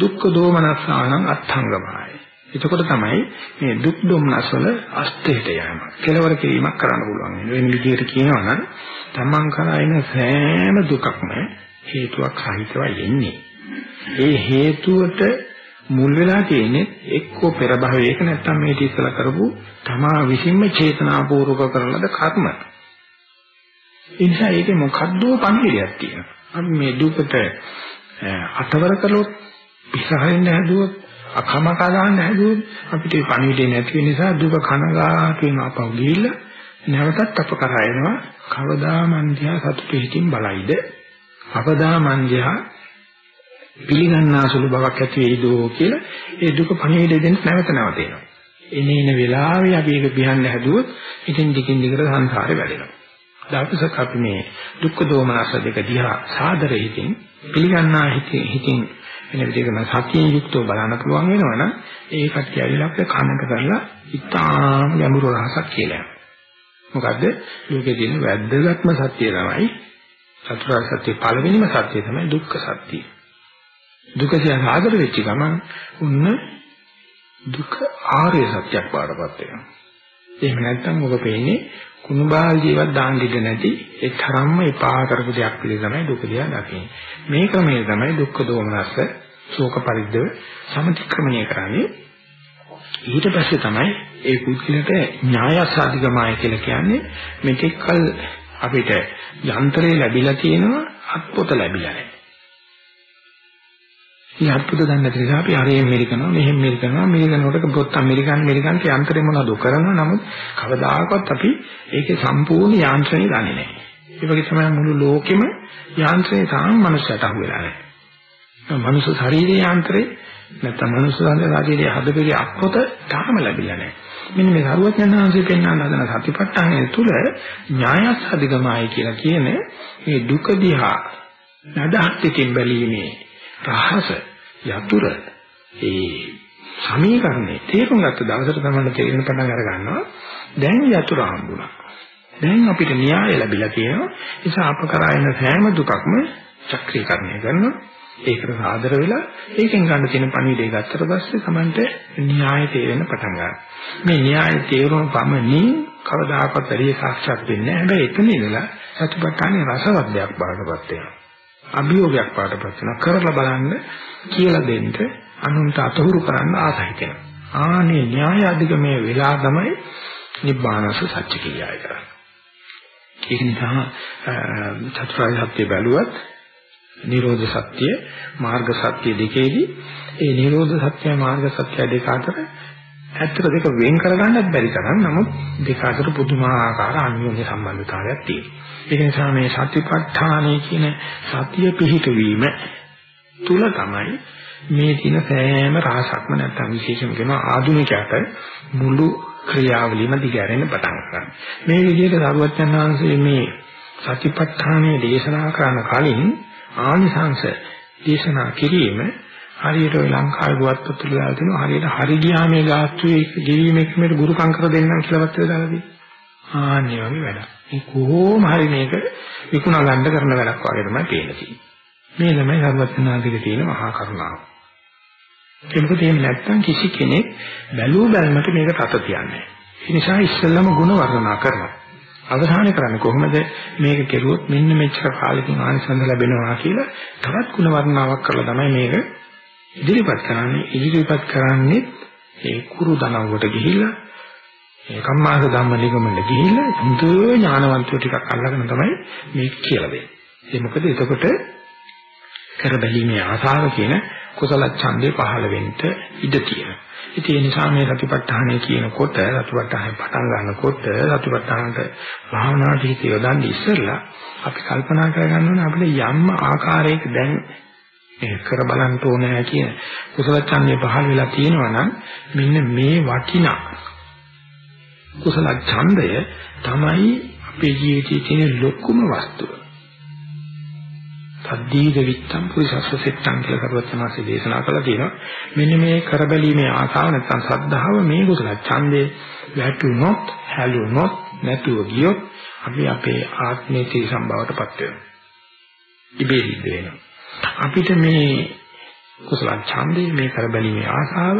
S3: දුක්ඛ දෝමනස්සානං අත්ංගමාය. එතකොට තමයි මේ දුක් දුම්නස් වල අස්තේට යෑම. කෙලවර කිරීමක් කරන්න පුළුවන්. වෙන විදිහට කියනවා නම් තමන් කරායින සෑම දුකක්ම හේතුවක් සහිතවයි එන්නේ. ඒ හේතුවට මුල් වෙලා තියෙන්නේ එක්කෝ පෙර භවයක නැත්නම් මේ ඉස්සලා කරපු තමා විසින්ම චේතනාපූර්වක කරන ලද කර්ම. ඒ නිසා ඒකේ මොකද්ද පණිවිඩයක් තියෙනවා. අපි මේ දුකට අතවර කළොත් පිසහරින්න හැදුවොත් අකමකා ගන්න හැදුවොත් අපිට පණිවිඩය නැති වෙන නිසා දුක කනගාටු වෙන අපව ගිහිල්ලා නැවතත් අප කරා එනවා කවදා මන්දියා සතුටු හිතින් බලයිද අපදා මන්දියා පිළිගන්නාසුළු බවක් ඇති වෙයිදෝ කියලා ඒ දුක පණිවිඩ දෙන්න නැවත නැවත එනවා. එනේන වෙලාවේ අපි ඒක පියන්න හැදුවොත් ඉතින් දිගින් දිගට සංසාරේ වැඩෙනවා. දවසක අපි මේ දුක්ඛ දෝමනස දෙක දිහා සාදරයෙන් හිතින් පිළිගන්නා හිතින් හිතින් වෙන විදිහකම සතියෙන් යුක්තව බලන්න පුළුවන් වෙනවනම් ඒ කට්ටිය ඇවිල්ලා අපේ කනට කරලා ඉතාම ගැඹුරු රහසක් කියලා. මොකද්ද? ලෝකේ තියෙන වැද්දගත්ම සත්‍යය තමයි චතුරාර්ය සත්‍ය පළවෙනිම සත්‍යය තමයි දුක්ඛ සත්‍යය. දුක කියන ආදර වෙච්ච ගමන් උන්න දුක ආර්ය සත්‍යයක් බාටපත් වෙනවා. එහෙම නැත්නම් ඔබ පේන්නේ කුණුබාල් ජීවත් දාන්න ඉඩ නැති ඒ තරම්ම එපා කරපු දෙයක් පිළි තමයි දුක දිහා දකින්නේ. මේ ක්‍රමය තමයි දුක්ඛ දෝමනස්ස ශෝක පරිද්දව සමතික්‍රමණය කරන්නේ. ඊට පස්සේ තමයි ඒ කුක්කිලට ඥායසාධිගමය කියලා කියන්නේ මෙතෙක්කල් අපිට යන්ත්‍රය ලැබිලා තියෙනවා අත්පොත ලැබිලා නැහැ. මේ අත්පොත දන්නේ නැති නිසා අපි අරේ මෙරි කරනවා මෙහෙම මෙරි කරනවා මේ කරනකොට පොත් ඇමරිකන් ඇමරිකන් යන්ත්‍රේ මොනවද කරනවා නමුත් කවදාකවත් අපි ඒකේ සම්පූර්ණ යාන්ත්‍රණය දන්නේ නැහැ. ඒ වගේ තමයි මුළු ලෝකෙම යාන්ත්‍රණය තාම මනුස්සයට අහු වෙලා නැහැ. මනුස්ස ශරීරයේ යාන්ත්‍රේ නැත්නම් මනුස්ස ශරීරයේ හදපිරි අත්පොත තාම ලැබිලා නැහැ. මෙන්න මේ සරුවඥාන්සේ පෙන්වන හදන සතිපට්ඨානය තුල ඥායස් අධිගමයි කියලා කියන මේ දුක දිහා නඩහත්කින් බැලීමේ රහස යතුර ඒ සමීකරණේ තේරුම් ගත්ත දවසට තමයි තේරෙන පටන් අර ගන්නවා දැන් යතුර හම්බුණා දැන් අපිට න්‍යාය ලැබිලා තියෙනවා ඒ නිසා අප කරා එන සෑම දුකක්ම චක්‍රීකරණය කරනවා ඒකට සාදර වෙලා ඒකෙන් ගන්න තියෙන පණිවිඩය ගත්තට පස්සේ Tamante න්‍යාය තේරෙන්න පටන් ගන්නවා. මේ න්‍යාය තේරුම පමණින් කවදාකවත් වැඩි සාක්ෂාත් වෙන්නේ නැහැ. හැබැයි එතන ඉඳලා සතුටානේ රසවත් දෙයක් බාටපත් වෙනවා. අභියෝගයක් බාටපත් වෙනවා. කරලා බලන්න කියලා දෙන්න අනුන්ට අතහුරු කරන්න ආසයි කියනවා. ආනේ න්‍යාය අධිගමේ වෙලා තමයි නිබ්බානස සත්‍ය කියයි කරන්නේ. ඒක නිසා චතුරාර්ය සත්‍ය බැලුවත් නිරෝධ සත්‍ය මාර්ග සත්‍ය දෙකේදී ඒ නිරෝධ සත්‍ය මාර්ග සත්‍ය දෙක අතර ඇත්තට දෙක වෙන් කරගන්නත් බැරි තරම් නමුත් දෙක අතර පුදුමාකාර අන්‍යෝන්‍ය සම්බන්ධතාවයක් තියෙනවා. ඒක නිසා මේ සතිපට්ඨානය කියන සතිය පිහිටවීම තුල තමයි මේ දින සෑම රහසක්ම නැත්නම් විශේෂම කියන ආධුනිකයට මුළු ක්‍රියාවලියම දිගහැරෙන්න පටන් ගන්නවා. මේ විදිහට සරුවච්චන් වහන්සේ මේ සතිපට්ඨානයේ දේශනා කරන කලින් ආනිසංශ දේශනා කිරීම හරියට ඔය ලංකාවේ පුවත්පත් වල දාලා තියෙනවා හරියට හරි ගියා මේ ගාස්තුවේ ගෙවීම එක්කමද ගුරුකම් කර දෙන්නම් කියලා වත් දාලා තියෙනවා ආන්නේ වගේ වැඩක් මේ කොහොම හරි මේක විකුණා ගන්න කරන වැඩක් වගේ තමයි පේන්නේ මේ තමයි සර්වඥාන්තිගේ තියෙන මහා කරුණාව ඒක මොකද එහෙම නැත්නම් කිසි කෙනෙක් බැලූ බැලමට මේක තත තියන්නේ ඒ නිසා ඉස්සෙල්ලම ಗುಣ වර්ණනා කරනවා අවධානය කරන්නේ කොහොමද මේක කෙරුවොත් මෙන්න මෙච්චර කාලෙකින් ආනිසංස ලැබෙනවා කියලා තවත් ಗುಣ වර්ණාවක් කරලා තමයි මේක ඉදිරිපත් කරන්නේ ඉදිරිපත් කරන්නේ ඒ කුරු දනව්වට ගිහිල්ලා ඒ කම්මාස ධම්ම නිගමනට ගිහිල්ලා හොඳ ඥානවන්තයෝ ටිකක් අල්ලගෙන තමයි මේක කියලා දෙන්නේ. ඒ මොකද එතකොට කර බැලීමේ ආසාව කියන කුසල ඡන්දේ පහළ වෙන්න ඉඩ තියෙනවා. ඉතින් ඒ නිසා මේ සතිපට්ඨානය කියනකොට සතිපට්ඨානය පටන් ගන්නකොට සතිපට්ඨානට භාවනාවට හිත යොදන්න ඉස්සෙල්ලා අපි කල්පනා කරගන්න ඕනේ අපිට යම් ආකාරයක දැන් මේ කර බලන්න ඕනේ කියන කුසල ඡන්දේ පහළ වෙලා තියෙනවා නම් මෙන්න මේ වටිනා කුසල ඡන්දය තමයි අපේ ජීවිතයේ තියෙන ලොකුම වස්තුව. සද්දීද විත්තම් පුරිසස්ස සෙට්ටම් කියලා කරුවචනාසේ දේශනා කළා තියෙනවා. මෙන්න මේ කරබැලීමේ ආසාව නැත්නම් සද්ධාව මේ කුසල ඡන්දේ වැටුනොත්, හැලුනොත්, නැතුව ගියොත් අපි අපේ ආත්මයේ තී සම්භවයටපත් වෙනවා. ඉබේ සිද්ධ වෙනවා. අපිට මේ කුසල ඡන්දේ මේ කරබැලීමේ ආසාව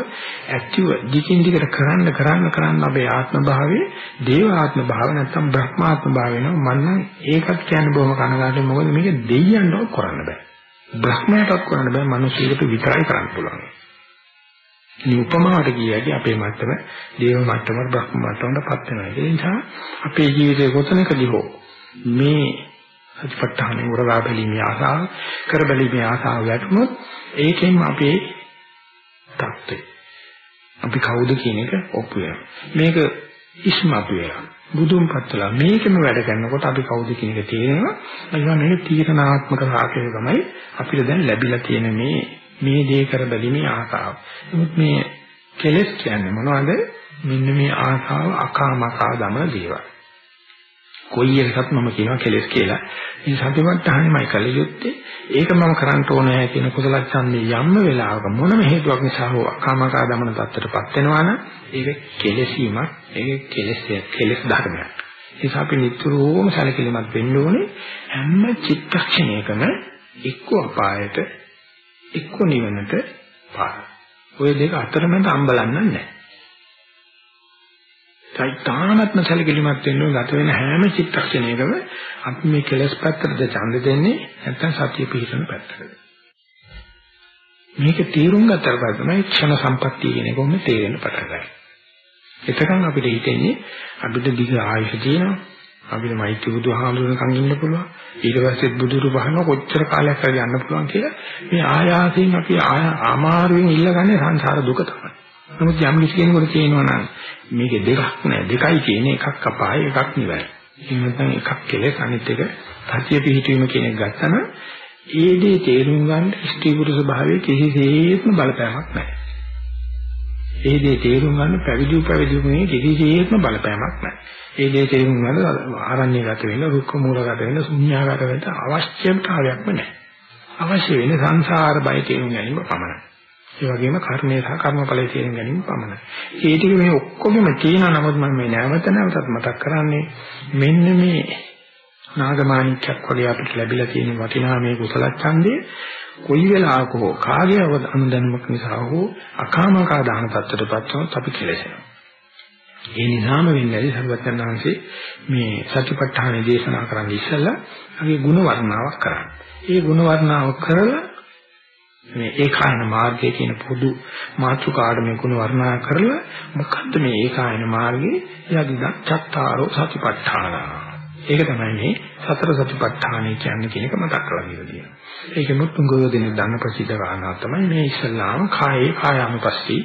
S3: ඇක්ටිව් දිගින් දිගට කරන්න කරන්න කරන්න අපේ ආත්ම භාවයේ දේව ආත්ම භාව නැත්නම් බ්‍රහ්මාත්ම භාව වෙනවා මම නම් ඒකත් කියන්න බොහොම කනගාටුයි මොකද මේක දෙයියන්ව කරන්න බෑ. බ්‍රහ්මයටත් කරන්න බෑ. මිනිස්සුන්ට විතරයි කරන්න පුළුවන්. මේ උපමාවට කියයි අපේ මට්ටම දේව මට්ටම බ්‍රහ්ම මට්ටමටපත් වෙනවා. ඒ නිසා අපේ ජීවිතේ කොතනකදී හෝ මේ සතිපට්ඨාන උරගා බැලීමේ ආසාව කර බැලීමේ ආසාව වැටුනොත් ඒකෙන් අපේ தත්ත්වය අපි කවුද කියන එක ඔප්පු වෙනවා. මේක ඉස්මතු වෙනවා. බුදුන් පත්ලා මේකම වැඩ කරනකොට අපි කවුද කියන එක තේරෙනවා. අයියා මේක තීරණාත්මක සාකේ තමයි. අපිට දැන් ලැබිලා තියෙන මේ මේ දේ කර බැලීමේ ආසාව. නමුත් මේ කෙලස් කියන්නේ මොනවද? මෙන්න මේ ආසාව අකාමකා දමන දේවල්. කොයි එකකත් මම කියනවා කෙලස් කියලා. මේ සතිපට්ඨානෙමයි කල යුත්තේ. ඒක මම කරන්න ඕනේ කියන කුසල ඡන්දේ යම්ම වෙලාවක මොනම හේතුවක් නිසා හෝ කාමකා දමන තත්ත්වයටපත් වෙනවා නම් ඒක කෙලසීමක්. ඒක කෙලස් කෙලස් ධර්මයක්. ඒක අපි නිතරම සැලකිලිමත් වෙන්න ඕනේ හැම චිත්තක්ෂණයකම එක්ක අපායට එක්ක නිවනට පාර. ওই දෙක අතරමැද අම්බලන්න නැහැ. සයිතානත්ම සැලකිලිමත් වෙන්න ගත වෙන හැම චිත්තක්ෂණයකම අපි මේ කෙලස් පැත්තටද ඡන්ද දෙන්නේ නැත්නම් සතිය පිහිටන පැත්තටද? මේක තීරුම් ගත්තට පස්සේ තමයි ක්ෂණ සම්පත්තිය කියන එක උන්නේ තේරෙන්න පටන් ගන්නේ. එතකන් අපිට හිතෙන්නේ අපිට දිග ආයුෂ තියෙනවා. අපිට මෛත්‍රී බුදුහාමුදුරනකන් ඉන්න පුළුවන්. ඊට පස්සේ බුදුරු බහන කොච්චර කාලයක් හරි යන්න පුළුවන් කියලා මේ ආයාසයෙන් අපි අමාරුවෙන් ඉල්ලගන්නේ සංසාර දුක තමයි. නමුත් යම් කිසි කෙනෙකුට කියනවා නම් මේකේ දෙකක් නෑ දෙකයි කියන්නේ එකක් අපාය එකක් නිවැරදි. එහෙම නැත්නම් එකක් කෙලෙස් අනිත් එක සතිය පිහිටීම කියන එක ගත්තම ඒ දේ තේරුම් ගන්න ස්ත්‍රී පුරුෂ භාවයේ කිසිසේත්ම බලපෑමක් නැහැ. ඒ දේ තේරුම් ගන්න පැවිදි උපවිදිුනේ කිසිසේත්ම බලපෑමක් නැහැ. ඒ දේ තේරුම් ගන්න ආරණ්‍යගත වෙන්න, රුක්ක මූලගත වෙන්න, ශුන්‍යාගත වෙන්න අවශ්‍යතාවයක්ම නැහැ. අවශ්‍ය වෙන්නේ සංසාර බය තේරුම් ගැනීම පමණයි. ඒ වගේම කර්මය සහ කර්මඵලයේ තේරුම් ගැනීම පමණයි. ඒ ටික මේ ඔක්කොගෙම තියෙනවා නමුත් මම මේ නැවත නැවතත් මතක් කරන්නේ මෙන්න මේ නාගමාණික්යක් වගේ අපිට ලැබිලා තියෙන වටිනා මේ කුසල ඡන්දේ කොයි වෙලාවක හෝ කාගේ අනුදැනුමක් නිසා හෝ අකාමකා දාන තත්ත්වයටපත් වුණොත් අපි කෙලෙසෙනවා. ඒ නිසාම වෙන්නේ සර්වඥාන්සේ මේ සතිපට්ඨාන දේශනා කරන්න ඉස්සෙල්ලා අපි ගුණ වර්ණාවක් කරන්නේ. ඒ ගුණ වර්ණාව කරලා මේ ඒකායන මාර්ගය කියන පොදු මාතෘකාවට මේ ගුණ වර්ණනා කරලා මොකද්ද මේ ඒකායන මාර්ගයේ යදිදක් චත්තාරෝ සතිපට්ඨාන. ඒක තමයි මේ සතර සතිපට්ඨානයි කියන්නේ කියන එක මතක් කරලා දෙනවා. ඒකෙමුත් තුංගෝ දෙන දන්න ප්‍රසිද්ධ කාරණා තමයි මේ ඉස්ලාම කායේ කායානුපස්සී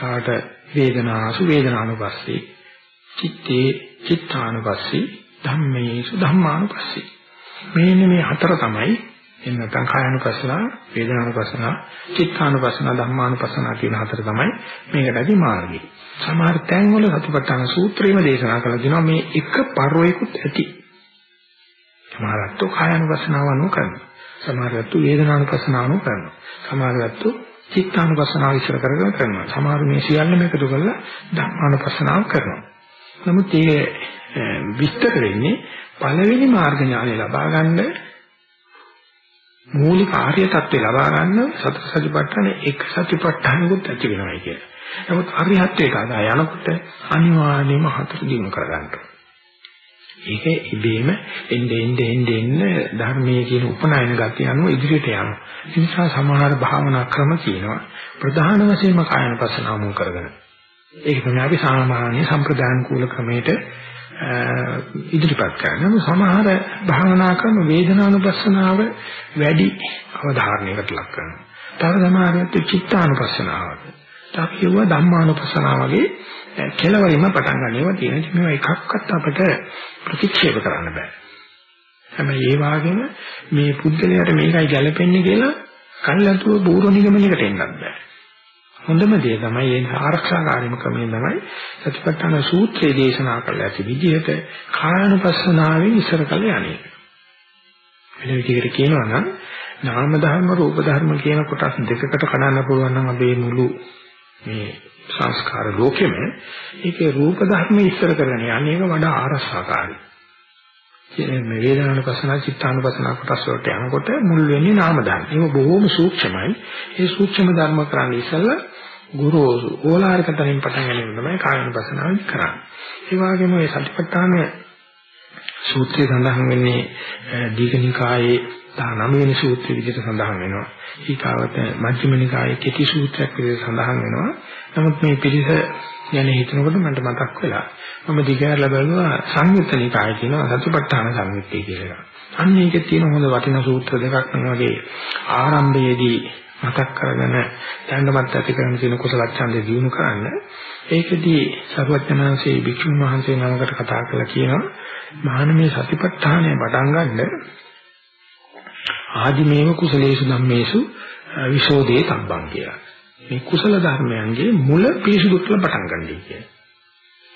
S3: කාට වේදනාසු වේදනානුපස්සී චිත්තේ චිත්තානුපස්සී ධම්මේසු ධම්මානුපස්සී මේන්නේ මේ හතර තමයි එහෙම නැත්නම් කායानुපස්සනා, වේදනානුපස්සනා, චිත්තානුපස්සනා, ධම්මානුපස්සනා කියන හතර තමයි මේකටදී මාර්ගය. සමහර තැන්වල සතිපට්ඨාන සූත්‍රයේම දේශනා කරලා දෙනවා මේ එක පරෝයකුත් ඇති. සමහරත්තු කායानुපස්සනාව අනුව කරනවා. සමහරත්තු වේදනානුපස්සනාව අනුව කරනවා. සමහරත්තු චිත්තානුපස්සනාව ඉස්සර කරගෙන කරනවා. සමහර මේ සියල්ලම එකතු කරලා ධම්මානුපස්සනාව කරනවා. නමුත් මේ විස්තර වෙන්නේ පළවෙනි මාර්ග ඥානය ලබා ගන්න මූලික ආර්ය தත්ත්වය ලබා ගන්න සතර සතිපට්ඨාන එක් සතිපට්ඨානෙකුත් ඇති වෙනවා කියලා. නමුත් අරිහත්ත්වයට අදා යනකොට අනිවාර්යයෙන්ම හතර දිනු කර ගන්නවා. ඒක ඉබේම එnde ende ende ende ධර්මයේ කියන උපනායන ගතිය අනුව ඉදිරියට යනවා. ඒ නිසා සමහර භාවනා ක්‍රම තියෙනවා. ප්‍රධාන වශයෙන්ම කායන පස්සනාව මුල් කරගෙන. ඒක තමයි අපි සාමාන්‍ය සම්ප්‍රදාන කූල ක්‍රමයට ඉදිරිපත් කරනවා. සමහර භාවනා ක්‍රම වේදනානුපස්සනාව වැඩි අවධාරණයකට ලක් කරනවා. තව සමහරවිට චිත්තානුපස්සනාව. තව කියව ධම්මානුපස්සනාව වගේ කෙලවරින්ම පටන් ගන්නවා තියෙන මේවා එකක්වත් අපිට ප්‍රතික්ෂේප කරන්න බෑ. හැබැයි ඒ වගේම මේ පුද්ගලයාට මේකයි ගැළපෙන්නේ කියලා කල්ලාතුව පූර්ව නිගමනයකට එන්නත් බෑ. හොඳම දේ තමයි ඒ ආරක්ෂාකාරීම ක්‍රමය තමයි සතිපට්ඨාන සූත්‍රයේ දේශනා කරලා ඇති විදිහට කායानुපස්සනාවෙන් ඉස්සර කළ යන්නේ. වෙන විදිහකට කියනවා නම් නාම ධර්ම රූප ධර්ම කියන කොටස් දෙකකට කඩන්න පුළුවන් නම් අපේ මුළු මේ සංස්කාර ලෝකෙම ඒකේ රූප ධර්ම ඉස්සර කරගෙන යන්නේ ඒක වඩා ආරක්ෂාකාරී. මේ වේදනානුපස්සන චිත්තානුපස්සන කොටස් වලට යනකොට මුල් වෙන්නේ නාම ධර්ම. ඒක බොහොම සූක්ෂමයි. ඒ සූක්ෂම ධර්ම කරන්නේ ඉස්සෙල්ලා ගුරුසු ඕලාරික තනින් පටන් ගැනීම තමයි කායනුපස්සනාව කරන්නේ. ඒ වගේම මේ සතිපට්ඨාන සූත්‍රයේ සඳහන් වෙන්නේ දීඝනිකායේ 19 වෙනි සූත්‍රය විදිහට සඳහන් වෙනවා. ඊකාවත මජ්ක්‍ධිම නිකායේ කෙටි සූත්‍රයක් විදිහට සඳහන් වෙනවා. නමුත් මේ පිළිස ගැන හිතනකොට මට මතක් වෙලා මම දිගහැරලා බලුවා සංයුත්ත නිකාය කියනවා සතිපට්ඨාන සංයුත්තේ කියලා. අන්න ඒකේ තියෙන හොඳ වටිනා සූත්‍ර දෙකක් මේ වගේ ආරම්භයේදී මතක් කරගෙන දැනටමත් ඇති කරගෙන තියෙන කුසල ඡන්දේ දිනු කරන්න. ඒකෙදී සර්වඥාන්සේ භික්ෂුන් වහන්සේ නමකට කතා කරලා කියනවා මහානමේ සතිපට්ඨානය පටන් ගන්න ආදිමේව කුසලේසු ධම්මේසු විශෝධේ තබ්බං කියලා. මේ කුසල ධර්මයන්ගේ මුල පිරිසුදු කරලා පටන් ගන්නයි කියන්නේ.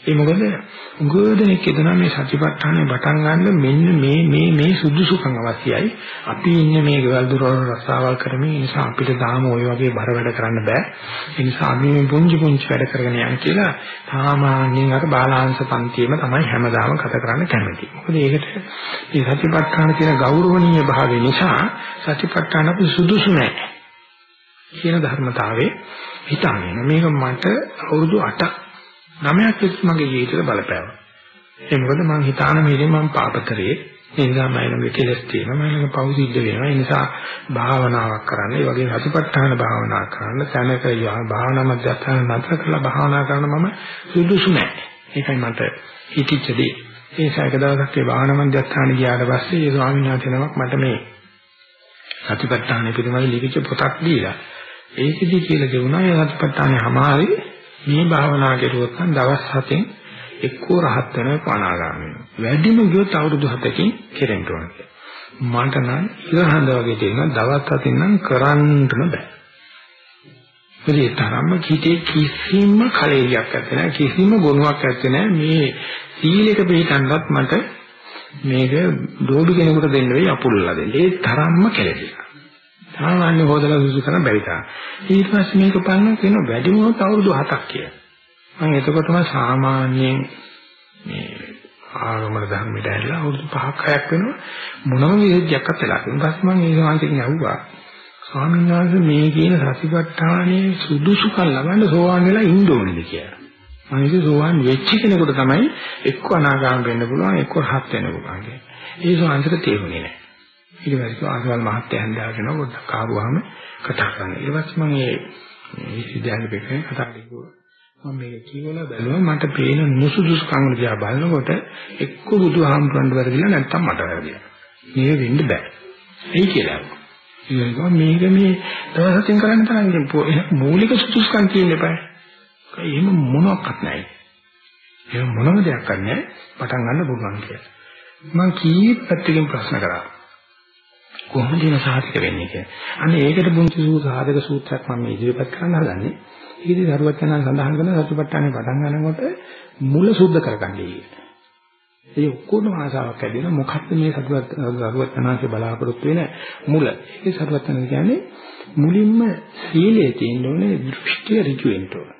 S3: ඒ මොකද උගෝදෙනෙක් එදෙනා මේ සතිපට්ඨානය පටන් ගන්න මෙන්න මේ මේ මේ සුදුසුකම් අවශ්‍යයි. අපි ඉන්නේ මේ ගෙවල් දොරවල් රස්සාවල් කරමින් ඒ නිසා අපිට තාම ওই වගේ බර වැඩ කරන්න බෑ. ඒ නිසා අපි මේ පුංචි පුංචි වැඩ කරගෙන යන්න කියලා සාමාන්‍යයෙන් අර බාලාංශ පන්තියේම තමයි හැමදාම කත කරන්න කැමති. මොකද ඒකට මේ සතිපට්ඨාන තියෙන ගෞරවණීය භාවය නිසා සතිපට්ඨාන අපි සුදුසු නැහැ. කියන ධර්මතාවයේ හිතාගෙන මේක මට අවුරුදු 8ක් 9ක් විතර මගේ ජීවිතේට බලපෑවා. ඒ මොකද මං හිතාන මේකෙන් මං පාපතරේ ඒ නිසා මම ළඟ කෙලස් තියෙනවා මම ළඟ පව් සිද්ධ වෙනවා ඒ නිසා භාවනාවක් කරන්න ඒ වගේ සතිපට්ඨාන භාවනා කරන්න තැනක භාවනා මධ්‍යස්ථාන නතර කරලා භාවනා කරන මම සුදුසු නැහැ. ඒකයි මට හිතිච්ච දේ. ඒ නිසා එක දවසක් ඒ භාවනා මධ්‍යස්ථාන ගියාට පස්සේ ඒ ස්වාමීන් වහන්සේ නමක් මට මේ සතිපට්ඨාන පිළිබඳ ලිඛිත පොතක් දීලා ඒකෙදි කියලා දෙවුණා ඒ සතිපට්ඨානේ හැමාරි මේ භාවනා කරුවොත් නම් දවස් 7න් එක්කෝ රහත් වෙනවා අනාගාමී වෙනවා. වැඩිම ගියොත් අවුරුදු 7කින් කෙරෙන්න ඕන මට නම් ඉරහඳ වගේ තියෙනවා දවස් 7න් නම් කරන්නම බෑ. ඒ තරම්ම කිතේ කිසිම කලෙලියක් නැත්නම් කිසිම ගුණයක් නැත්නම් මේ සීලෙක පිළිතන්නත් මට මේක දෝඩු කෙනෙකුට දෙන්න වෙයි අපුල්ලා දෙන්න. ඒ තරම්ම කෙලෙසිලා. සාමාන්‍ය හොදලා සුසු කරන බැරි තරම්. ඊට පස්සේ මේක බලන කෙන වැඩිම උනොත් අවුරුදු 7ක් කියලා. මම එතකොටම සාමාන්‍යයෙන් මේ ආගමන ධර්මයට ඇවිල්ලා අවුරුදු 5ක් 6ක් වෙනවා මොනම විදිහක්වත් වෙලා. ඊට පස්සේ මම ඒ සමාජයෙන් ඇහුවා ස්වාමීන් වහන්සේ මේ කියන සතිපට්ඨානයේ සුදුසුකම් ලබන්න සෝවාන් වෙලා ඉන්න ඕනේද කියලා. මම ඉතින් සෝවාන් වෙච්ච කෙනෙකුට තමයි එක්ක අනාගාම වෙන්න පුළුවන් එක්ක රහත් වෙන්න පුළුවන් කියන්නේ. ඒ සෝවාන්සට තේරුනේ නැහැ. ඊට පස්සේ ආසවල් මහත්තයා හන්දාගෙන පොඩ්ඩක් ආවම කතා කරනවා. ඊට පස්සේ මම මේ විශ්වවිද්‍යාලෙ පෙකේ කතා කිව්වා. මම මේක කියවලා බැලුවා මට පේන නුසුදුසුකම් දිහා බලනකොට එක්ක බුදුහාමුදුරන්ට වැරදිලා නැත්තම් මට වැරදිලා. මේ වෙන්න බෑ. එයි කියලා. ඒකම මේක මේ දවසකින් කරන්න තරම් මූලික සුදුසුකම් තියෙන්න එපා. එහෙම මොනවත් නැහැ. එහෙම මොනම දෙයක් නැහැ. පටන් ගන්න පුළුවන් කියලා. මම කීප පැත්තකින් ප්‍රශ්න කරා. කොහොමද මේ සාහිත්‍ය වෙන්නේ කියලා. අන්න ඒකට බුද්ධ සූ සාධක සූත්‍රයක් මම ඉදිරිපත් කරන්න හදන්නේ. ඒකදී සරුවචනන් සඳහන් කරන සතිපට්ඨානේ පටන් ගන්නකොට මුල සුද්ධ කරගන්නේ. ඒ ඔක්කොම ආසාවක් ඇදෙන මොකක්ද මේ සරුවචනන්සේ බලාපොරොත්තු වෙන මුල. ඒ සරුවචනන් කියන්නේ මුලින්ම සීලයේ තියෙන ඕනේ දෘෂ්ටිය ඍජු වෙන්න ඕන.